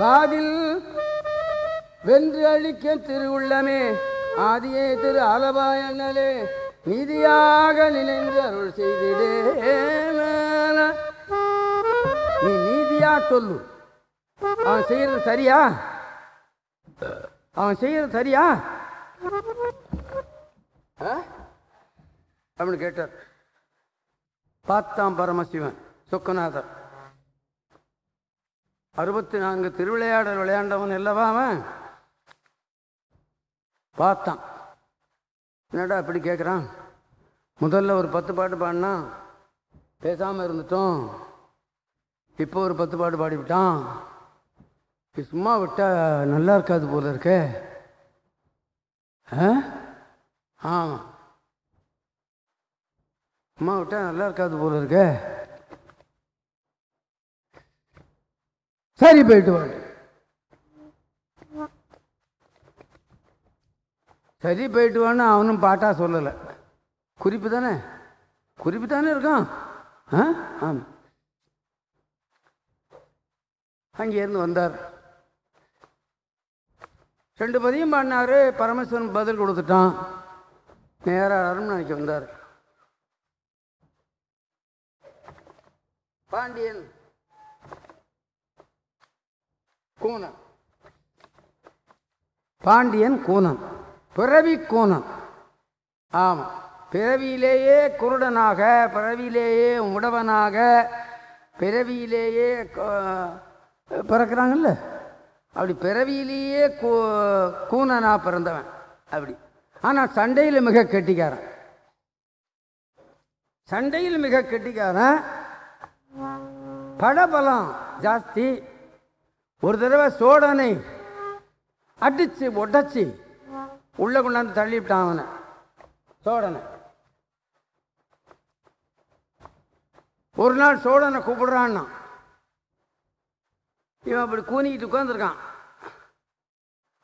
பாதில் வென்று அழிக்க திருவுள்ளமே ஆதியே திரு அலபாயண்ணலே. நீதியாக நினைந்து அருள் செய்திடே நீ நீதியா சொல்லு. அவன் செய்யறது சரியா? அவன் செய்யறது சரியா? ஆ? அப்படின்னு கேட்டார். பார்த்தான் பரமசிவன் சொக்கநாதர். அறுபத்தி நான்கு திருவிளையாடல் விளையாண்டவன் அல்லவா அவன்? பார்த்தான். என்னடா இப்படி கேட்குறான் முதல்ல ஒரு பத்து பாட்டு பாடினா பேசாமல் இருந்துட்டோம். இப்போ ஒரு பத்து பாட்டு பாடிவிட்டான். சும்மா விட்டால் நல்லா இருக்காது போல இருக்கே. ஆ? சும்மா விட்டால் நல்லா இருக்காது போல இருக்கே. சரி போயிட்டு வாங்க. சரி போயிட்டுவான்னு அவனும் பாட்டாக சொல்லலை. குறிப்பு தானே? குறிப்பு தானே இருக்கான்? ஆ? ஆமாம் அங்கேருந்து வந்தார். ரெண்டு பதியும் பாடினார் பரமேஸ்வரன் பதில் கொடுத்துட்டான். நேராக அரண்மனைக்கு வந்தார். பாண்டியன். கூனன். பாண்டியன் கூனன். பிறவி கூனன் ஆமாம் பிறவியிலேயே குருடனாக பிறவியிலேயே உடவனாக பிறவியிலேயே பிறக்கிறாங்கல்ல? அப்படி பிறவியிலேயே கூ கூனனா பிறந்தவன் அப்படி. ஆனால் சண்டையில் மிக கெட்டிக்காரன். சண்டையில் மிக கெட்டிக்காரன். படபலம் ஜாஸ்தி. ஒரு தடவை சோடனை அடிச்சு உடச்சி உள்ளே கொண்டாந்து தள்ளிவிட்டான் அவனை. சோழனை. ஒரு நாள் சோழனை கூப்பிடுறான்னா. இவன் அப்படி கூனிக்கிட்டு உட்காந்துருக்கான்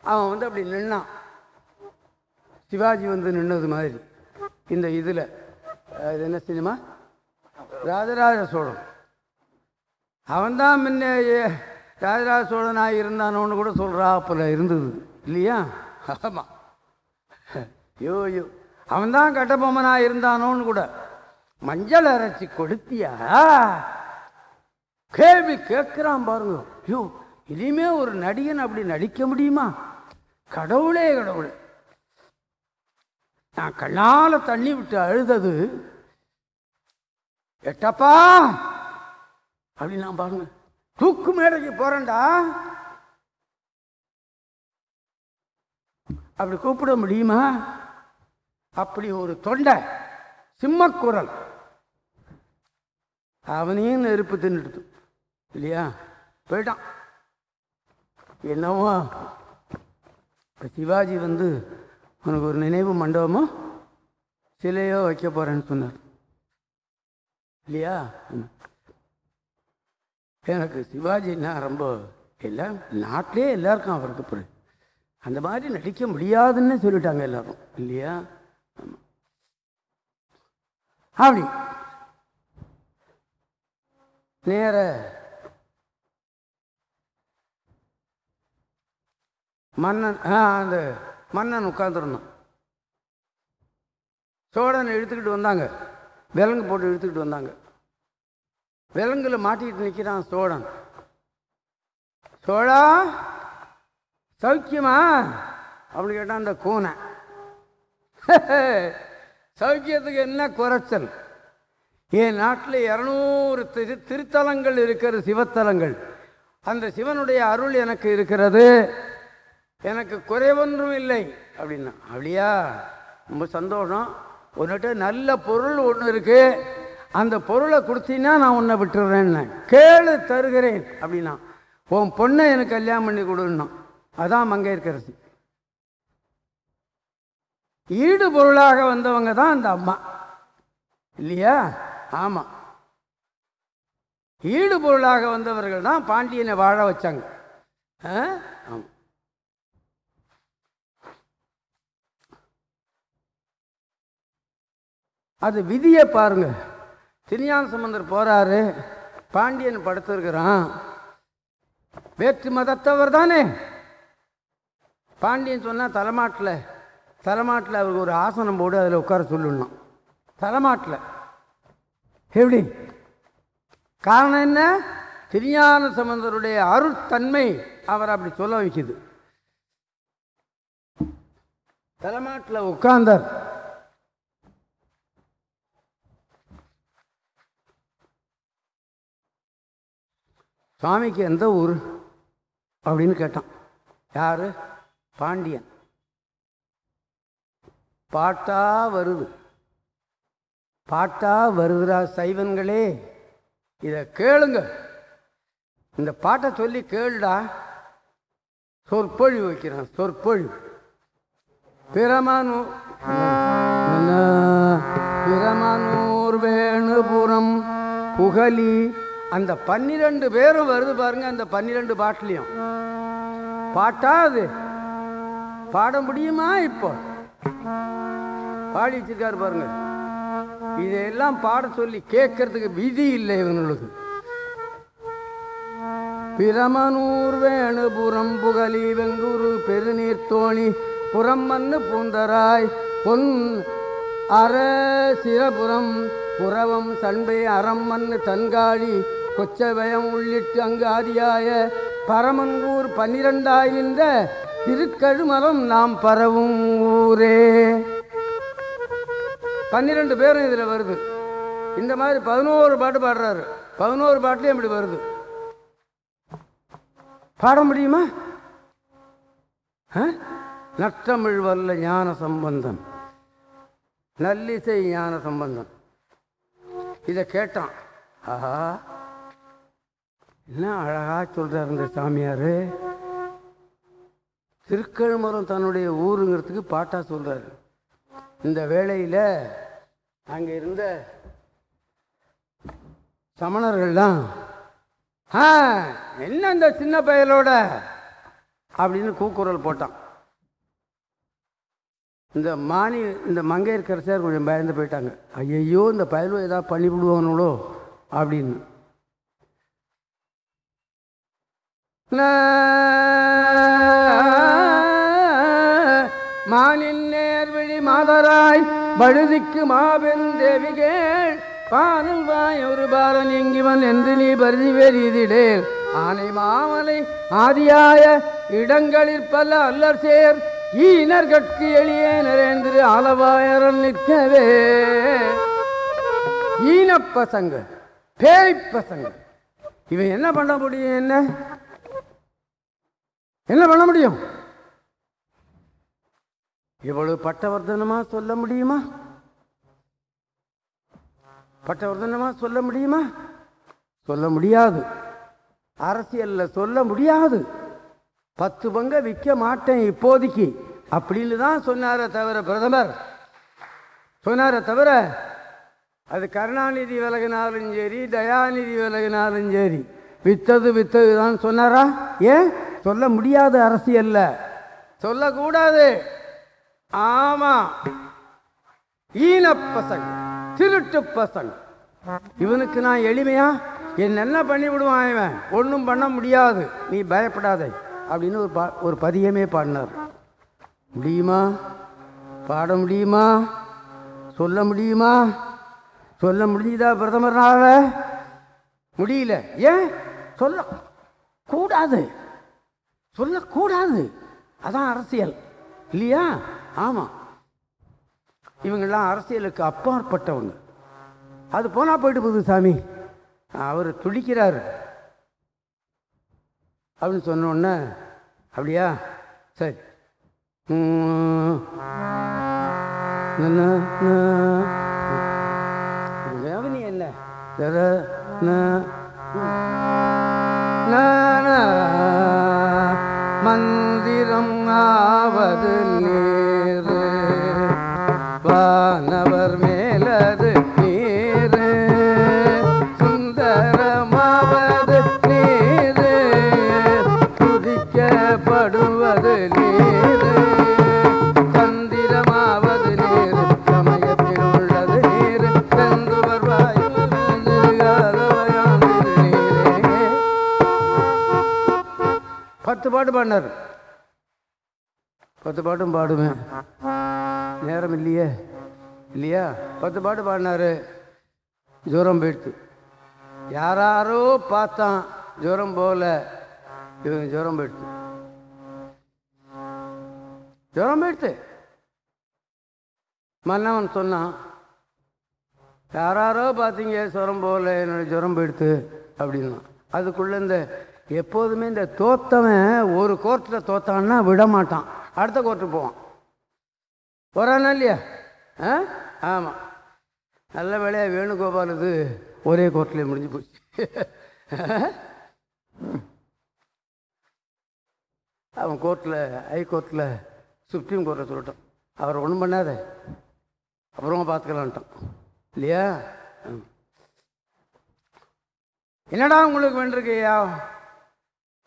அவன் வந்து அப்படி நின்னான். சிவாஜி வந்து நின்னது மாதிரி. இந்த இதில் இது என்ன சினிமா? ராஜராஜ சோழன். அவன்தான் முன்ன ராஜராஜ சோழனாக இருந்தானோன்னு கூட சொல்கிறா அப்போல இருந்தது. இல்லையா? ஆமாம் ஐயோ ஐயோ. அவன்தான் கட்டபொம்மனாக இருந்தானோன்னு கூட மஞ்சள் அரைச்சி கொடுத்தியா கேள்வி கேட்குறான் பாருங்க. ஐயோ இனிமே ஒரு நடிகன் அப்படி நடிக்க முடியுமா? கடவுளே கடவுளே. நான் கண்ணால தண்ணி விட்டு அழுதது. எட்டப்பா! அப்படின்னு நான் பாருங்க. தூக்கு மேடைக்கு போறேன்டா. அப்படி கூப்பிட முடியுமா? அப்படி ஒரு தொண்டை சிம்மக்குரல் அவனையும் நெருப்பு தின்னுடுது. இல்லையா? போயிட்டான். என்னவோ? இப்போ சிவாஜி வந்து உனக்கு ஒரு நினைவு மண்டபமோ சிலையோ வைக்க போகிறேன்னு சொன்னார். இல்லையா? எனக்கு சிவாஜின்னா ரொம்ப எல்லாம் நாட்டிலே எல்லாருக்கும் அவருக்கு பிடி அந்த மாதிரி நடிக்க முடியாதுன்னு சொல்லிட்டாங்க எல்லாரும். இல்லையா? அப்படி. நேர. மன்னன் அந்த மன்னன் உட்காந்துருந்தான் சோழனை இழுத்துக்கிட்டு வந்தாங்க. விலங்கு போட்டு இழுத்துக்கிட்டு வந்தாங்க. விலங்குல மாட்டிக்கிட்டு நிற்கிறான் சோழன். சோழா சௌக்கியமா? அப்படின்னு கேட்டான் அந்த கூனை. <laughs> சௌக்கியத்துக்கு என்ன குறைச்சல்? என் நாட்டில் இரநூறு திரு திருத்தலங்கள் இருக்கிற சிவத்தலங்கள். அந்த சிவனுடைய அருள் எனக்கு இருக்கிறது. எனக்கு குறைவொன்றும் இல்லை. அப்படின்னா அப்படியா? ரொம்ப சந்தோஷம். உன்னிட்ட நல்ல பொருள் ஒன்று இருக்கு. அந்த பொருளை கொடுத்தீங்கன்னா நான் உன்னை விட்டுறேன்னு. கேளு தருகிறேன். அப்படின்னா உன் பொண்ணை எனக்கு கல்யாணம் பண்ணி கொடுன்னா. அதான் மங்கையர்கரசி. ஈடு பொருளாக வந்தவங்க தான் அந்த அம்மா. இல்லையா? ஆமாம் ஈடு பொருளாக வந்தவர்கள் தான் பாண்டியனை வாழ வச்சாங்க. ஆ? அது விதியை பாருங்க. திருஞான சம்பந்தர் போறாரு. பாண்டியன் படுத்திருக்கிறான். வேற்று மதத்தவர் தானே. பாண்டியன் சொன்னா தலைமாட்டில். தலைமாட்டில் அவருக்கு ஒரு ஆசனம் போடு அதில் உட்கார சொல்லணும் தலைமாட்டில். எப்படி? காரணம் என்ன? திருஞான சம்பந்தருடைய அருட்தன்மை அவர் அப்படி சொல்ல வைக்குது. தலைமாட்டில் உட்கார்ந்தார். சுவாமிக்கு எந்த ஊர்? அப்படின்னு கேட்டான். யாரு? பாண்டியன். பாட்டா வருது. பாட்டா வருதுடா சைவன்களே. இதை கேளுங்க. இந்த பாட்டை சொல்லி கேளுடா. சொற்பொழிவு வைக்கிறான் சொற்பொழிவு. பிரமனு பிரமனூர் வேணுபுரம் புகழி. அந்த பன்னிரெண்டு பேரும் வருது பாருங்க அந்த பன்னிரெண்டு பாட்டிலையும். பாட்டா அது. பாட முடியுமா இப்போ? பாடி வச்சிருக்காரு பாருங்க. இதையெல்லாம் பாட சொல்லி கேட்கறதுக்கு விதி இல்லை இவங்களுக்கு. பிரமனூர் வேணுபுரம் புகலி வெங்கூரு பெருநீர் தோணி புறம் மண்ணு பூந்தராய் பொன் அற சிரபுரம் புறவம் சண்பை அறம் மண்ணு தன்காழி கொச்சவயம் உள்ளிட்டு அங்கு ஆதியாய பரமன்கூர் பன்னிரண்டாயின்ற திருக்கழுமரம் நாம் பரவும் ஊரே. பன்னிரெண்டு பேரும் இதில் வருது. இந்த மாதிரி பதினோரு பாட்டு பாடுறாரு. பதினோரு பாட்டுலேயும் இப்படி வருது. பாட முடியுமா? ஆ? நற்றமிழ் வல்ல ஞான சம்பந்தம் நல்லிசை ஞான சம்பந்தம் இதை கேட்டான். ஆஹா. என்ன அழகா சொல்றாரு இந்த சாமியார். திருக்கழுமரம் தன்னுடைய ஊருங்கிறதுக்கு பாட்டா சொல்றாரு. இந்த வேளையில் அங்கே இருந்த சமணர்கள்லாம் ஆ என்ன இந்த சின்ன பயலோட? அப்படின்னு கூக்குரல் போட்டான். இந்த மானி இந்த மங்கையர்கரசர் கொஞ்சம் பயந்து போயிட்டாங்க. ஐயையோ இந்த பயலோ ஏதாவது பண்ணி விடுவாங்களோ? அப்படின்னு. மானின் பழுதிக்கு மாபெரும் தேவிகேள் பானல் வாய் ஒரு பாரன் எங்கிவன் என்று நீ பருதி வெறிதிடேல். ஆனை மாமலை ஆதியாய இடங்களில் பல அல்லர் சேர் ஈனர் கட்கு எளிய நரேந்திர ஆலவாயரன் நிற்கவே. ஈன பசங்க பேய் பசங்க இவன் என்ன பண்ண முடியும் என்ன? என்ன பண்ண முடியும்? இவ்வளவு பட்டவர்தனமா சொல்ல முடியுமா? பட்டவர்தனமா சொல்ல முடியுமா? சொல்ல முடியாது. அரசியல்ல சொல்ல முடியாது. பத்து பங்க விற்க மாட்டேன் இப்போதைக்கு. அப்படின்னு தான் சொன்னாரே தவிர பிரதமர். சொன்னாரே தவிர அது கருணாநிதி விலகினாலும் சரி தயாநிதி விலகினாலும் சரி வித்தது வித்தது தான் சொன்னாரா? ஏன்? சொல்ல முடியாது அரசியல்ல. சொல்லக்கூடாது. ஆமா. ஈன பசங்க திருட்டு பசங்க. இவனுக்கு நான் எளிமையா? என்ன என்ன பண்ணி விடுவான் இவன்? ஒன்றும் பண்ண முடியாது. நீ பயப்படாதே. அப்படின்னு ஒரு பா ஒரு பதியமே பாடினார். முடியுமா? பாட முடியுமா? சொல்ல முடியுமா? சொல்ல முடிஞ்சுதா பிரதமர்னால முடியல. ஏன்? சொல்ல கூடாது. சொல்லக்கூடாது. அதான் அரசியல். இல்லையா? ஆமாம் இவங்கெல்லாம் அரசியலுக்கு அப்பாற்பட்டவங்க. அது போனால் போயிட்டு போகுது சாமி. அவர் துடிக்கிறார். அப்படின்னு சொன்னோடனே அப்படியா? சரி. உம். வேவனி என்ன? மந்திரம் ஆவது பாடினார் பத்து பாட்டும் பாடுவேன். நேரம் இல்லையே. இல்லையா? பத்து பாட்டு பாடினார். ஜூரம் போயிடுத்து யாராரோ பார்த்தான். ஜூரம் போல இவங்க ஜூரம் போயிடுத்து ஜூரம் போயிடுத்து மன்னவன் சொன்னான் யாராரோ பார்த்தீங்க ஜுரம் போல என்னோடய ஜுரம் போயிடுத்து அப்படின்னா அதுக்குள்ளே இந்த எப்போதுமே இந்த தோத்தவன் ஒரு கோர்ட்டில் தோத்தான்னா விட மாட்டான். அடுத்த கோர்ட்டுக்கு போவான். வரானா இல்லையா? ஆ? ஆமாம் நல்ல வேலையாக வேணுகோபால் இது ஒரே கோர்ட்டில் முடிஞ்சு போச்சு. அவன் கோர்ட்டில் ஹைகோர்ட்டில் சுப்ரீம் கோர்ட்டில் சொல்லிட்டான். அவர் ஒன்றும் பண்ணாத. அப்புறமா பார்த்துக்கலான்ட்டான் இல்லையா? ம். என்னடா உங்களுக்கு வேண்டியிருக்கையா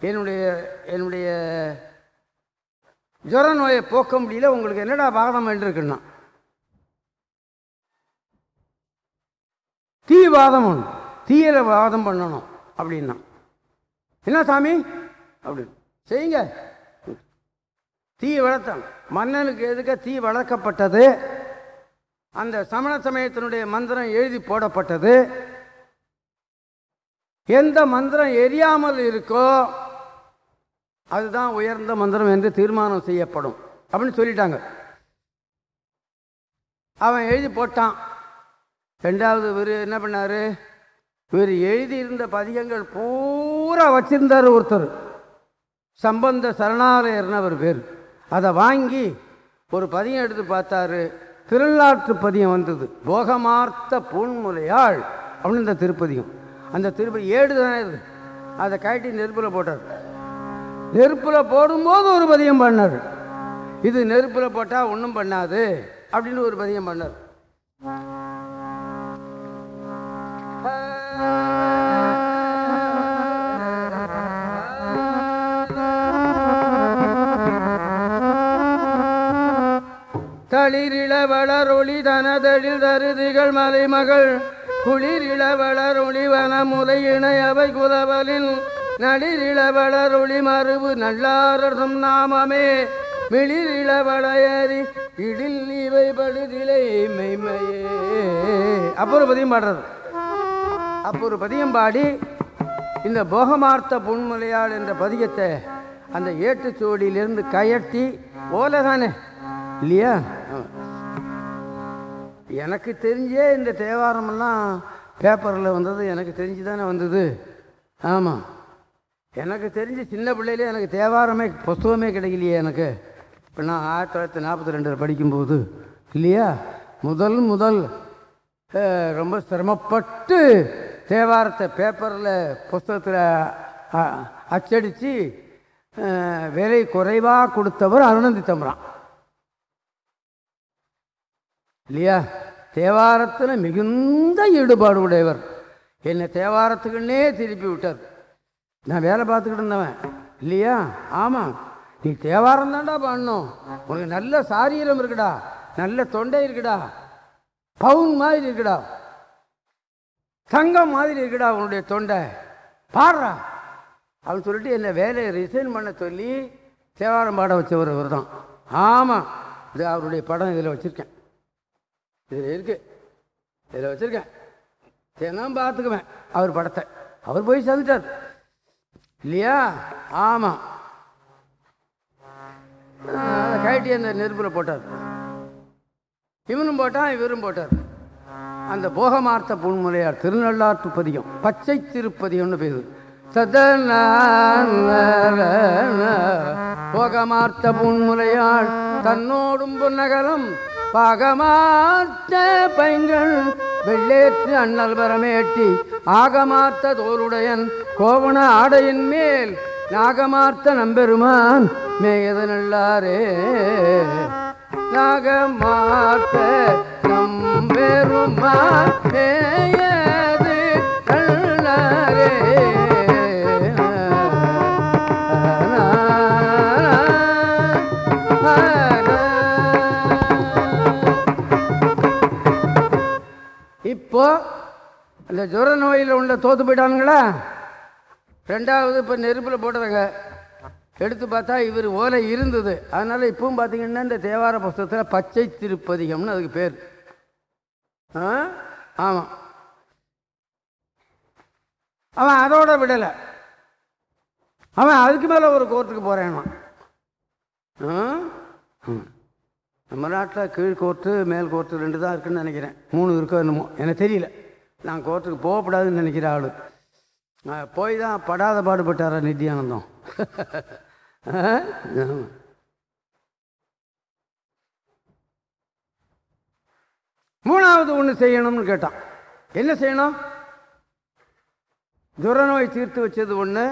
என்னுடைய என்னுடைய ஜுர நோயை போக்க முடியல உங்களுக்கு என்னடா வாதம் வேண்டியிருக்குன்னா தீ வாதம் ஒன்று தீயில வாதம் பண்ணணும் அப்படின்னா. என்ன சாமி? அப்படின்னு. செய்யுங்க. தீ வளர்த்தான் மன்னனுக்கு எதுக்க தீ வளர்க்கப்பட்டது? அந்த சமண சமயத்தினுடைய மந்திரம் எழுதி போடப்பட்டது. எந்த மந்திரம் எரியாமல் இருக்கோ அதுதான் உயர்ந்த மந்திரம் என்று தீர்மானம் செய்யப்படும். அப்படின்னு சொல்லிட்டாங்க. அவன் எழுதி போட்டான். ரெண்டாவது இவர் என்ன பண்ணார்? இவர் எழுதியிருந்த பதிகங்கள் பூரா வச்சிருந்தார் ஒருத்தர். சம்பந்த சரணாலயர்னு அவர் பேர். அதை வாங்கி ஒரு பதியம் எடுத்து பார்த்தாரு. திருநாற்று பதியம் வந்தது. போகமார்த்த பூன்முலையாள் அப்படின்னு இந்த திருப்பதியம் அந்த திருப்பதி ஏடு தானே அதை கழட்டி நெருப்பில் போட்டார். நெருப்பில் போடும்போது ஒரு பதியம் பண்ணார். இது நெருப்பில் போட்டால் ஒன்றும் பண்ணாது அப்படின்னு ஒரு பதியம் பண்ணார். தளிரிள வளரொளி தனதழில் தருதிகள் மலைமகள் குளிரிள வளரொளி வனமுலை இணையவை குலவலின் நடிரிளவளருளி மறுவு நல்லாரசம் நாமமே. மிளிரிளவளையறி இடில் இவை படுதிலை மெய்மையே. அப்போ ஒரு பதியம் பாடுறது. அப்போ ஒரு பதியம் பாடி இந்த போகமார்த்த புன்முலையாள் என்ற பதிகத்தை அந்த ஏட்டுச்சுவடியிலிருந்து கயட்டி ஓலை தானே இல்லையா? எனக்கு தெரிஞ்சே இந்த தேவாரமெல்லாம் பேப்பரில் வந்தது எனக்கு தெரிஞ்சு தானே வந்தது. ஆமாம் எனக்கு தெரிஞ்சு சின்ன பிள்ளையிலே எனக்கு தேவாரமே புஸ்தகமே கிடைக்கலையே எனக்கு. இப்போ நான் ஆயிரத்தி தொள்ளாயிரத்தி நாற்பத்தி ரெண்டில் படிக்கும்போது இல்லையா? முதல் முதல் ரொம்ப சிரமப்பட்டு தேவாரத்தை பேப்பரில் புஸ்தகத்தில் அச்சடித்து விலை குறைவாக கொடுத்தவர் அருணந்தி தம்பரான். இல்லையா? தேவாரத்தில் மிகுந்த ஈடுபாடு உடையவர். என்னை தேவாரத்துக்குன்னே திருப்பி விட்டார். நான் வேலை பார்த்துக்கிட்டு இருந்தவன். இல்லையா? ஆமாம் நீ தேவாரம் தான்டா பாடணும். உனக்கு நல்ல சாரீரம் இருக்குடா. நல்ல தொண்டை இருக்குடா. பவுன் மாதிரி இருக்குடா. தங்கம் மாதிரி இருக்குடா உன்னுடைய தொண்டை. பாடுறா. அவன் சொல்லிட்டு என்னை வேலையை ரிசைன் பண்ண சொல்லி தேவாரம் பாட வச்சவர் ஒரு தான். ஆமாம் இது அவருடைய படம் இதில் வச்சுருக்கேன். இதில் இருக்குது இதில் வச்சுருக்கேன். தினம் பார்த்துக்குவேன். அவர் படத்தை. அவர் போய் சந்திச்சார். இல்லையா? ஆமாம் அதை கைட்டி அந்த நெருப்பில் போட்டார். இவனும் போட்டான் இவரும் போட்டார். அந்த போகமார்த்த புன்முலையார் திருநள்ளாற்று பதிகம் பச்சை திருப்பதிகம்னு பேர். சதன போகமார்த்த புன்முலையாள் தன்னோடும் நகரம் பாகமார்த்த பைங்கள் வெள்ளேற்று அண்ணல் பரமேட்டி ஆகமார்த்த தோருடையன் கோவண ஆடையின் மேல் நாகமார்த்த நம்பெருமான் மேயது நல்லாரே. நாகமார்த்த நம்பெருமான் மேய இப்போ அந்த ஜுர நோயில் உள்ள தோத்து போயிட்டானுங்களா? ரெண்டாவது இப்போ நெருப்பில் போடுறாங்க எடுத்து பார்த்தா இவர் ஓலை இருந்தது. அதனால் இப்பவும் பார்த்தீங்கன்னா இந்த தேவார புஸ்தகத்தில் பச்சை திருப்பதிகம்னு அதுக்கு பேர். ஆ? ஆமாம் அவன் அதோட விடலை. அவன் அதுக்கு மேலே ஒரு கோர்ட்டுக்கு போகிறேன் நம்ம நாட்டில் கீழ் கோர்ட்டு மேல் கோர்ட்டு ரெண்டு தான் இருக்குன்னு நினைக்கிறேன். மூணு இருக்கோ என்னமோ. எனக்கு தெரியல. நான் கோர்ட்டுக்கு போகக்கூடாதுன்னு நினைக்கிற ஆள். போய் தான் படாத பாடுபட்டாரா நித்யானந்தம் மூணாவது ஒன்று செய்யணும்னு கேட்டான். என்ன செய்யணும்? துரநோய் தீர்த்து வச்சது ஒன்று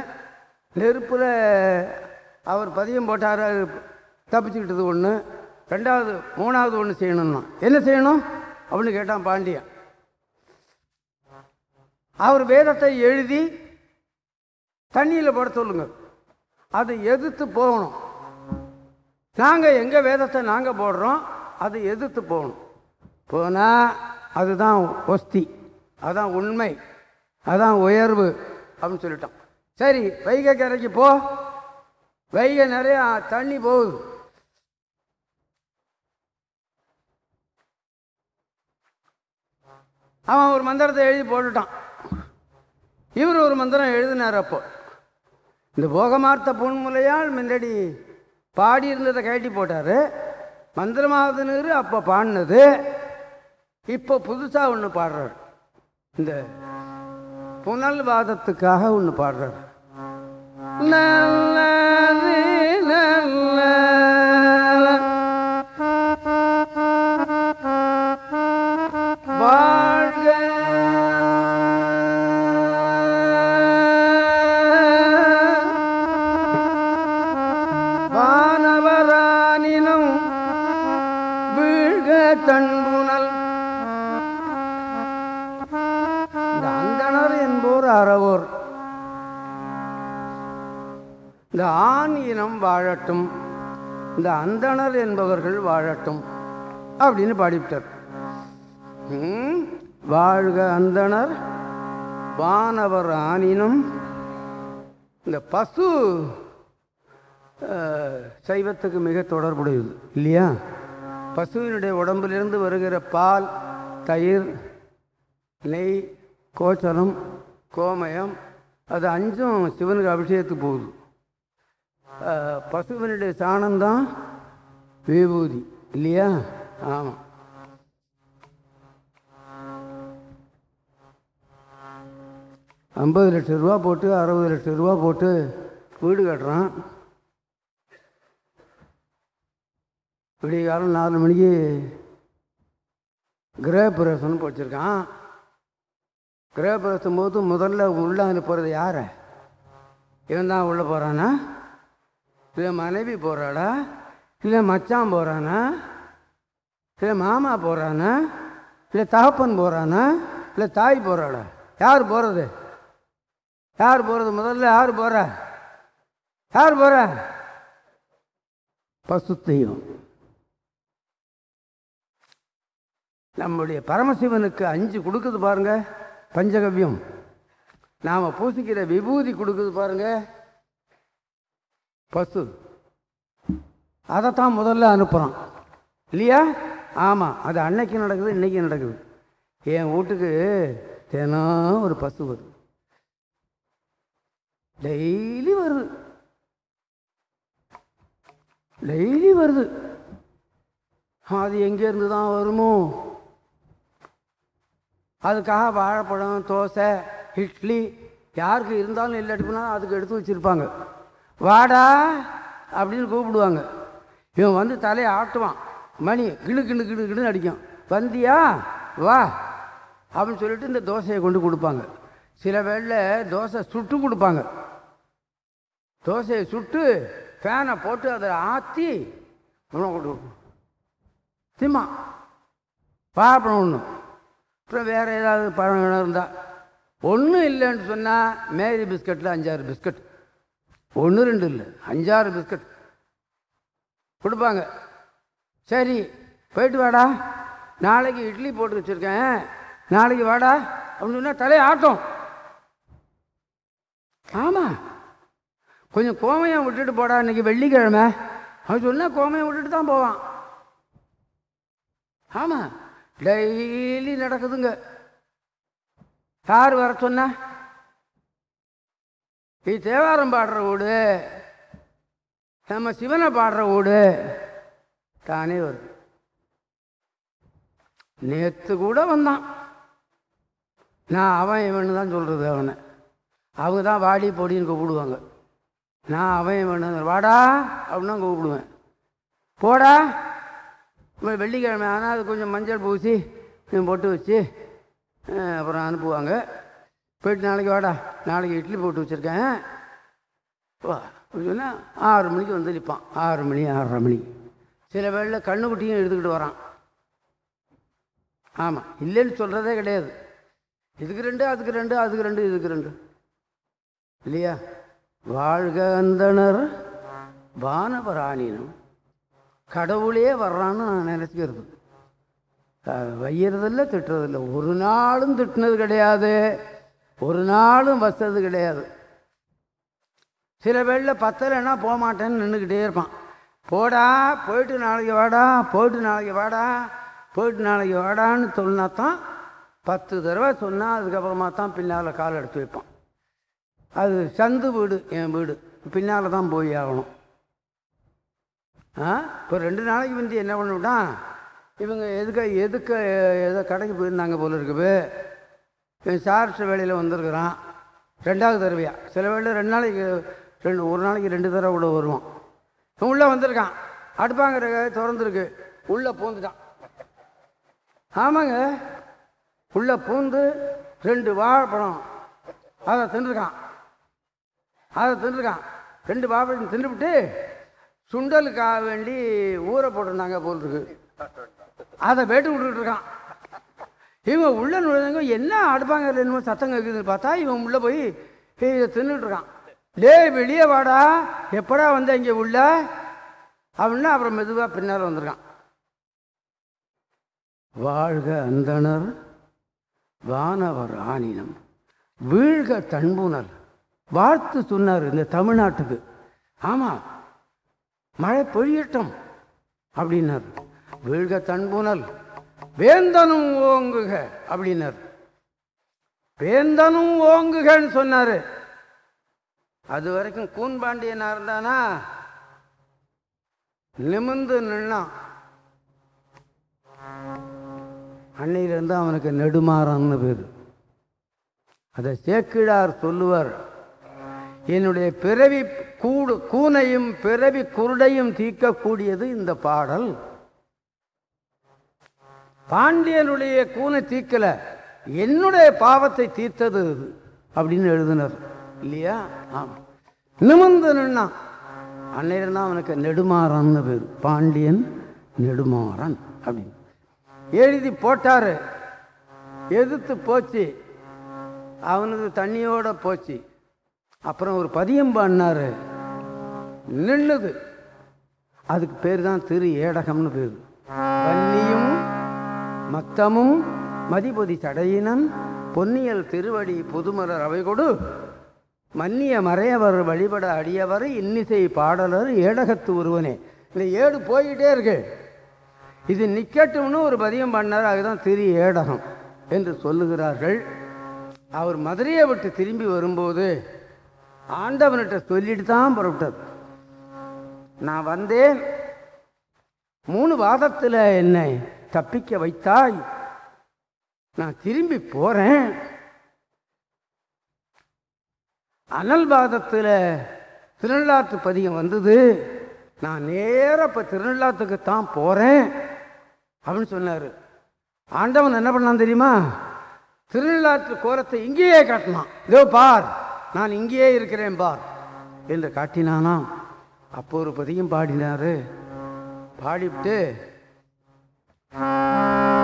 நெருப்பில் அவர் பதியம் போட்டார் தப்பிச்சுக்கிட்டது ஒன்று ரெண்டாவது மூணாவது ஒன்று செய்யணும்னா. என்ன செய்யணும்? அப்படின்னு கேட்டான் பாண்டியன். அவர் வேதத்தை எழுதி தண்ணியில் போட சொல்லுங்க. அதை எதிர்த்து போகணும். நாங்கள் எங்கள் வேதத்தை நாங்கள் போடுறோம் அதை எதிர்த்து போகணும். போனால் அதுதான் ஒஸ்தி அதான் உண்மை அதான் உயர்வு அப்படின்னு சொல்லிட்டோம் சரி வைகை கரைக்கு போ. வைகை நிறையா தண்ணி போகுது. அவன் ஒரு மந்திரத்தை எழுதி போட்டுட்டான். இவர் ஒரு மந்திரம் எழுதினார் அப்போ. இந்த போகமார்த்த பொன்முலையால் முன்னாடி பாடியிருந்ததை கேட்டி போட்டார். மந்திரமாவதுன்னு அப்போ பாடினது. இப்போ புதுசாக ஒன்று பாடுறாரு. இந்த புனல் வாதத்துக்காக ஒன்று பாடுறார். நல்ல நல்ல இனம் வாழட்டும். இந்த அந்தணர் என்பவர்கள் வாழட்டும். அப்படின்னு பாடிவிட்டார். வாழ்க அந்தணர் வானவர் ஆனினும். இந்த பசு சைவத்துக்கு மிக தொடர்புடையது இல்லையா? பசுவினுடைய உடம்பிலிருந்து வருகிற பால் தயிர் நெய் கோச்சரம் கோமயம் அது அஞ்சும் சிவனுக்கு அபிஷேகத்துக்கு போகுது. பசுவினுடைய சாணம்தான் விபூதி இல்லையா? ஆமாம் ஐம்பது லட்சம் ரூபா போட்டு அறுபது லட்சம் ரூபா போட்டு வீடு கட்டுறான். விடிய காலம் நாலு மணிக்கு கிரகப்பிரவேசம்னு படிச்சிருக்கான் கிரகப்பிரவேசம் போது முதல்ல உள்ளே அனுப்புறது யார்? இவன் தான் உள்ளே போகிறான்னா இல்லை மனைவி போகிறாளா இல்லை மச்சான் போகிறானா இல்லை மாமா போகிறானா இல்லை தகப்பன் போகிறானா இல்லை தாய் போகிறாளா யார் போகிறது யார் போகிறது முதல்ல யார் போகிறா யார் போகிறா பசுத்தையும் நம்முடைய பரமசிவனுக்கு அஞ்சு கொடுக்குது பாருங்க பஞ்சகவ்யம். நாம் பூசிக்கிற விபூதி கொடுக்குது பாருங்கள் பசு அதைத்தான் முதல்ல அனுப்புகிறான் இல்லையா? ஆமாம் அது அன்னைக்கு நடக்குது இன்றைக்கி நடக்குது. என் வீட்டுக்கு தினம் ஒரு பசு வருது. டெய்லி வருது. டெய்லி வருது. அது எங்கேருந்து தான் வருமோ? அதுக்காக வாழைப்பழம் தோசை இட்லி யாருக்கு இருந்தாலும் இல்லாட்டி போனால் அதுக்கு எடுத்து வச்சுருப்பாங்க. வாடா அப்படின்னு கூப்பிடுவாங்க. இவன் வந்து தலையை ஆட்டுவான். மணி கிணு கிணு கிணு கிணு அடிக்கும். வந்தியா? வா அப்படின்னு சொல்லிட்டு இந்த தோசையை கொண்டு கொடுப்பாங்க. சில வேளையில் தோசை சுட்டு கொடுப்பாங்க. தோசையை சுட்டு ஃபேனை போட்டு அதை ஆற்றி உணவு கொடு திம்மா. பாப்பணும் ஒன்று அப்புறம் வேறு ஏதாவது பழம் இருந்தால் ஒன்றும் இல்லைன்னு சொன்னால் மேரி பிஸ்கட்டில் அஞ்சாறு பிஸ்கட். ஒன்று ரெண்டு இல்லை. அஞ்சாறு பிஸ்கட் கொடுப்பாங்க. சரி போயிட்டு வாடா. நாளைக்கு இட்லி போட்டு வச்சுருக்கேன். நாளைக்கு வாடா. அப்படின்னு சொன்னால் தலையை ஆட்டும். ஆமாம் கொஞ்சம் கோமையம் விட்டுட்டு போடா. இன்னைக்கு வெள்ளிக்கிழமை. அவன் சொன்னால் கோமையம் விட்டுட்டு தான் போவான். ஆமாம் டெய்லி நடக்குதுங்க. யார் வர சொன்னால் இது தேவாரம் பாடுற வீடு நம்ம சிவனை பாடுற வீடு தானே வருது. நேற்று கூட வந்தான். நான் அவன் இவன் தான் சொல்கிறது அவனை. அவங்க தான் வாடி பொடின்னு கூப்பிடுவாங்க. நான் அவன் இவனு வாடா அப்படின்னு தான் கூப்பிடுவேன். போடா. இப்போ வெள்ளிக்கிழமை ஆனால் அது கொஞ்சம் மஞ்சள் பூசி பொட்டு வச்சு அப்புறம் அனுப்புவாங்க. போயிட்டு நாளைக்கு வாடா. நாளைக்கு இட்லி போட்டு வச்சுருக்கேன். வா அப்படின்னு சொன்னால் ஆறு மணிக்கு வந்து நிற்பான் ஆறு மணி ஆறரை மணி. சில வேளையில் கண்ணுக்குட்டியும் எடுத்துக்கிட்டு வரான். ஆமாம் இல்லைன்னு சொல்கிறதே கிடையாது. இதுக்கு ரெண்டு அதுக்கு ரெண்டு அதுக்கு ரெண்டு இதுக்கு ரெண்டு. இல்லையா? வாழ்க அந்தனர் வானவராணினும். கடவுளே வர்றான்னு நான் நினச்சிக்கிறது. வையறதில்ல திட்டுறதில்ல. ஒரு நாளும் திட்டினது கிடையாது. ஒரு நாளும் வசது கிடையாது. சில பேரில் பத்தலைன்னா போக மாட்டேன்னு நின்றுக்கிட்டே இருப்பான். போடா போயிட்டு நாளைக்கு வாடா போயிட்டு நாளைக்கு வாடா போயிட்டு நாளைக்கு வாடான்னு சொன்னா தான் பத்து தடவை சொன்னால் அதுக்கப்புறமா தான் பின்னால் கால் எடுத்து வைப்பான். அது சந்து வீடு என் வீடு. பின்னால் தான் போய் ஆகணும். ஆ? இப்போ ரெண்டு நாளைக்கு முந்தி என்ன பண்ணிவிட்டான்? இவங்க எதுக்க எதுக்க ஏதோ கடைக்கு போயிருந்தாங்க போல இருக்குது? சார்ஸ் வேலையில் வந்திருக்கிறான். ரெண்டாவது தடவையா. சில வேளையில் ரெண்டு நாளைக்கு ரெண்டு ஒரு நாளைக்கு ரெண்டு தடவை கூட வருவான். இவன் உள்ளே வந்திருக்கான். அடுப்பாங்கிற திறந்துருக்கு. உள்ளே பூந்துட்டான். ஆமாங்க. உள்ளே பூந்து ரெண்டு வாழைப்பழம் அதை தின்றுருக்கான் அதை தின்றுருக்கான் ரெண்டு வாழைப்பழம் தின்றுவிட்டு சுண்டலுக்காக வேண்டி ஊற போட்டிருந்தாங்க போல் இருக்கு. அதை வேட்டு விட்டுக்கிட்டு இருக்கான். இவன் உள்ளே நுழைஞ்சவங்க என்ன அடுப்பாங்க என்னமோ சத்தம் கேட்குதுன்னு பார்த்தா இவன் உள்ளே போய் இதை தின்னுட்டுருக்கான் லே டேய் வெளியே வாடா. எப்படா வந்த இங்கே உள்ள? அப்படின்னா அப்புறம் மெதுவாக பின்னால் வந்திருக்கான். வாழ்க அந்தணர் வானவர் ஆனினம் வீழ்க தன்புணர். வாழ்த்து சொன்னார் இந்த தமிழ்நாட்டுக்கு. ஆமாம் மழை பொழியட்டும். அப்படின்னார். வீழ்க தன்புணல் வேந்தனும் ஓங்குக அப்படின்னார். வேந்தனும் ஓங்குகன்னு சொன்னார். அது வரைக்கும் கூன்பாண்டியனாக இருந்தானா நிமிந்து நின்னான். அன்னையிலிருந்து அவனுக்கு நெடுமாறன்னு பேர். அதை சேக்கிழார் சொல்லுவார். என்னுடைய பிறவி கூடு கூனையும் பிறவி குருடையும் தீர்க்கக்கூடியது இந்த பாடல். பாண்டியனுடைய கூனை தீர்க்கல என்னுடைய பாவத்தை தீர்த்தது அப்படின்னு எழுதினார். இல்லையா? ஆமாம் நிமிந்து நின்னான் அன்னையில தான் அவனுக்கு நெடுமாறன்னு பேர். பாண்டியன் நெடுமாறன் அப்படின்னு. எழுதி போட்டாரு. எதிர்த்து போச்சு. அவனுக்கு தண்ணியோட போச்சு. அப்புறம் ஒரு பதியம் பண்ணாரு நின்னுது அதுக்கு பேர் தான் திரு ஏடகம்னு பேர். வன்னியும் மத்தமும் மதிபொதி சடையினன் பொன்னியல் திருவடி புதுமலர் அவை கொடு மன்னிய மறையவர் வழிபட அடியவர் இன்னிசை பாடலர் ஏடகத்து ஒருவனே. இந்த ஏடு போய்கிட்டே இருக்கு. இது நிக்கட்டும்னு ஒரு பதியம் பண்ணார் அதுதான் திரு ஏடகம் என்று சொல்லுகிறார்கள். அவர் மதுரையை விட்டு திரும்பி வரும்போது ஆண்டவன்கிட்ட சொல்லிட்டு தான் புறப்பட்டது. நான் வந்தேன். மூணு வாதத்தில் என்ன தப்பிக்க வைத்தாய். நான் திரும்பி போகிறேன் அனல் வாதத்தில் திருநள்ளாற்று பதிகம் வந்தது. நான் நேராக இப்போ திருநள்ளாத்துக்கு தான் போகிறேன் அப்படின்னு சொன்னார். ஆண்டவன் என்ன பண்ணான் தெரியுமா? திருநள்ளாற்று கோலத்தை இங்கேயே காட்டினான். இதோ பார் நான் இங்கேயே இருக்கிறேன் பார் என்று காட்டினானாம். அப்போ ஒரு பதியம் பாடினாரு. பாடிவிட்டு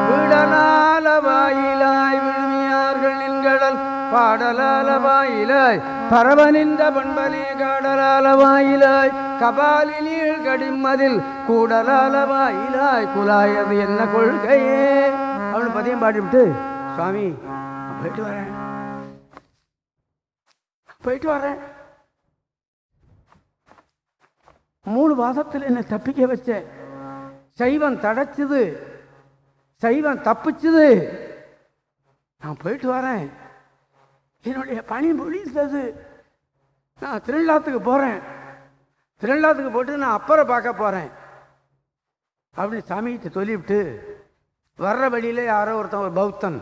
விடலால வாயிலாய் விழுமியார்கள் நின்கடல் பாடலால வாயிலாய் பரவனிந்த பண்பலி காடலால வாயிலாய் கபாலி நீள் கடிமதில் கூடலால வாயிலாய் குலாயது என்ன கொள்கையே? அவனு பதியம் பாடிவிட்டு சுவாமி போயிட்டு வரேன். போயிட்டு வரேன். மூணு வாதத்தில் என்னை தப்பிக்க வச்ச சைவம் தடைச்சது சைவம் தப்பிச்சுது. நான் போயிட்டு வரேன். என்னுடைய பணி முடிந்தது. நான் திருவிழாத்துக்கு போகிறேன் திருவிழாத்துக்கு போட்டு நான் அப்பரை பார்க்க போகிறேன் அப்படின்னு சாமிகிட்ட சொல்லிவிட்டு வர்ற வழியில யாரோ ஒருத்தன் ஒரு பௌத்தன்.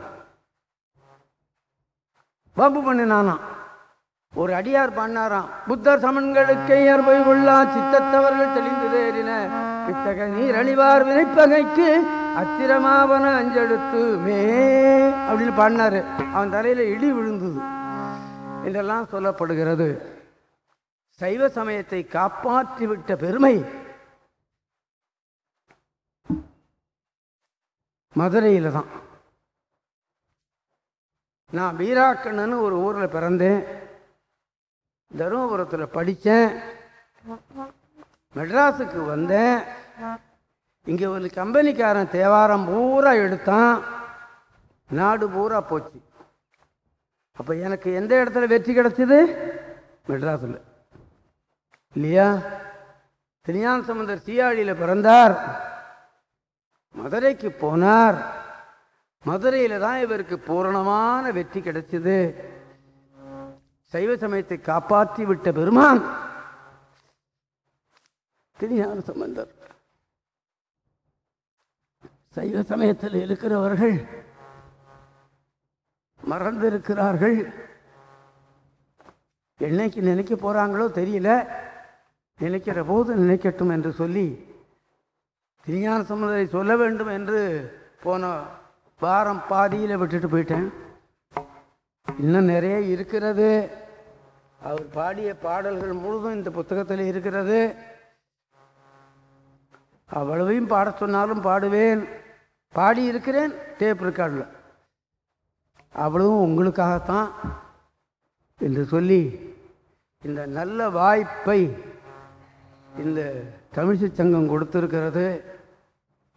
வம்பு பண்ணினானாம். ஒரு அடியார் பண்ணாராம் புத்தர் சமன்களுக்கு போய் உள்ளா சித்தத்தவர்கள் தெளிந்து தேறின. இத்தக நீரழிவார் வினைப்பகைக்கு அத்திரமாவன அஞ்செடுத்து மே அப்படின்னு பாடினாரு. அவன் தலையில் இடி விழுந்தது. இதெல்லாம் சொல்லப்படுகிறது. சைவ சமயத்தை காப்பாற்றிவிட்ட பெருமை. மதுரையில் தான். நான் வீராக்கண்ணன்னு ஒரு ஊரில் பிறந்தேன். தருமபுரத்தில் படித்தேன் மெட்ராஸுக்கு வந்தேன். இங்கே ஒரு கம்பெனிக்காரன் தேவாரம் பூரா எடுத்தான். நாடு பூரா போச்சு. அப்போ எனக்கு எந்த இடத்துல வெற்றி கிடச்சிது? மெட்ராஸில். இல்லையா? திருஞான சம்பந்தர் சீயாழியில் பிறந்தார். மதுரைக்கு போனார். மதுரையில் தான் இவருக்கு பூரணமான வெற்றி கிடைச்சது. சைவ சமயத்தை காப்பாற்றி விட்ட பெருமான். திருஞான சம்பந்தர். சைவ சமயத்தில் இருக்கிறவர்கள் மறந்திருக்கிறார்கள். என்னைக்கு நினைக்க போகிறாங்களோ தெரியல. நினைக்கிற போது நினைக்கட்டும் என்று சொல்லி திருஞான சம்பந்தரை சொல்ல வேண்டும் என்று போன வாரம் பாதியில் விட்டுட்டு போயிட்டேன். இன்னும் நிறைய இருக்கிறது. அவர் பாடிய பாடல்கள் முழுதும் இந்த புத்தகத்தில் இருக்கிறது. அவ்வளவையும் பாட சொன்னாலும் பாடுவேன். பாடி இருக்கிறேன் டேப் ரெக்கார்டில். அவ்வளவும் உங்களுக்காகத்தான் என்று சொல்லி இந்த நல்ல வாய்ப்பை இந்த தமிழ்ச்சி சங்கம் கொடுத்திருக்கிறது.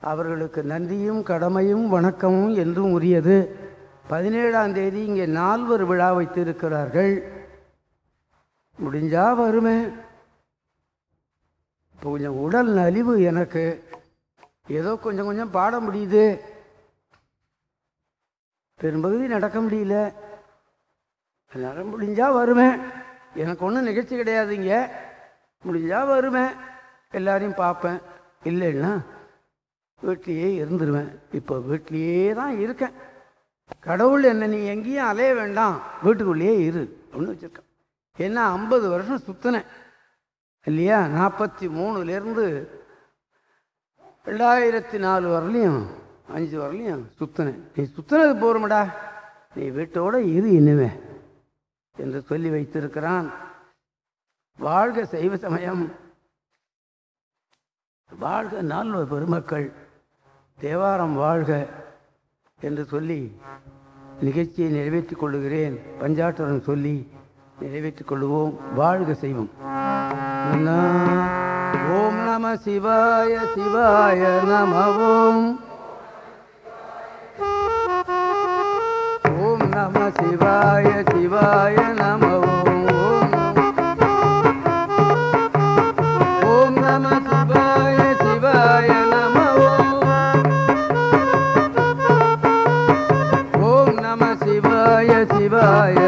அவர்களுக்கு நன்றியும் கடமையும் வணக்கமும் என்றும் உரியது. பதினேழாம் தேதி இங்கே நால்வர் விழா வைத்திருக்கிறார்கள். முடிஞ்சா வருவேன். இப்போ கொஞ்சம் உடல் நலிவு எனக்கு. ஏதோ கொஞ்சம் கொஞ்சம் பாட முடியுது. பெரும்பகுதி நடக்க முடியல. அதனால் முடிஞ்சா வருவேன். எனக்கு ஒன்றும் நிகழ்ச்சி கிடையாதுங்க. முடிஞ்சால் வருவேன். எல்லாரையும் பார்ப்பேன். இல்லைன்னா வீட்லேயே இருந்துருவேன். இப்போ வீட்லேயே தான் இருக்கேன். கடவுள் என்ன நீ எங்கேயும் அலைய வேண்டாம். வீட்டுக்குள்ளேயே இரு. அப்படின்னு வச்சுருக்கேன். ஏன்னா ஐம்பது வருஷம் சுத்தினேன். இல்லையா? நாற்பத்தி மூணுலேருந்து ரெண்டாயிரத்தி நாலு வரலையும் அஞ்சு வரலையும் சுத்தினேன். நீ சுத்தினது போருமடா. நீ வீட்டோட இரு இனிமே என்று சொல்லி வைத்திருக்கிறான். வாழ்க சைவ சமயம். வாழ்க நால்வர் பெருமக்கள். தேவாரம் வாழ்க என்று சொல்லி நிகழ்ச்சியை நிறைவேற்றிக் கொள்ளுகிறேன். பஞ்சாற்றுடன் சொல்லி நிறைவேற்றிக் கொள்ளுவோம். வாழ்க செய்வோம் ఓం నమ శివాయ శివాయ నమ. ఓం ఓం నమ శివాయ శివాయ నమ. ఓం ఓం నమ శివాయ శివాయ నమ. ఓం నమ శివాయ శివాయ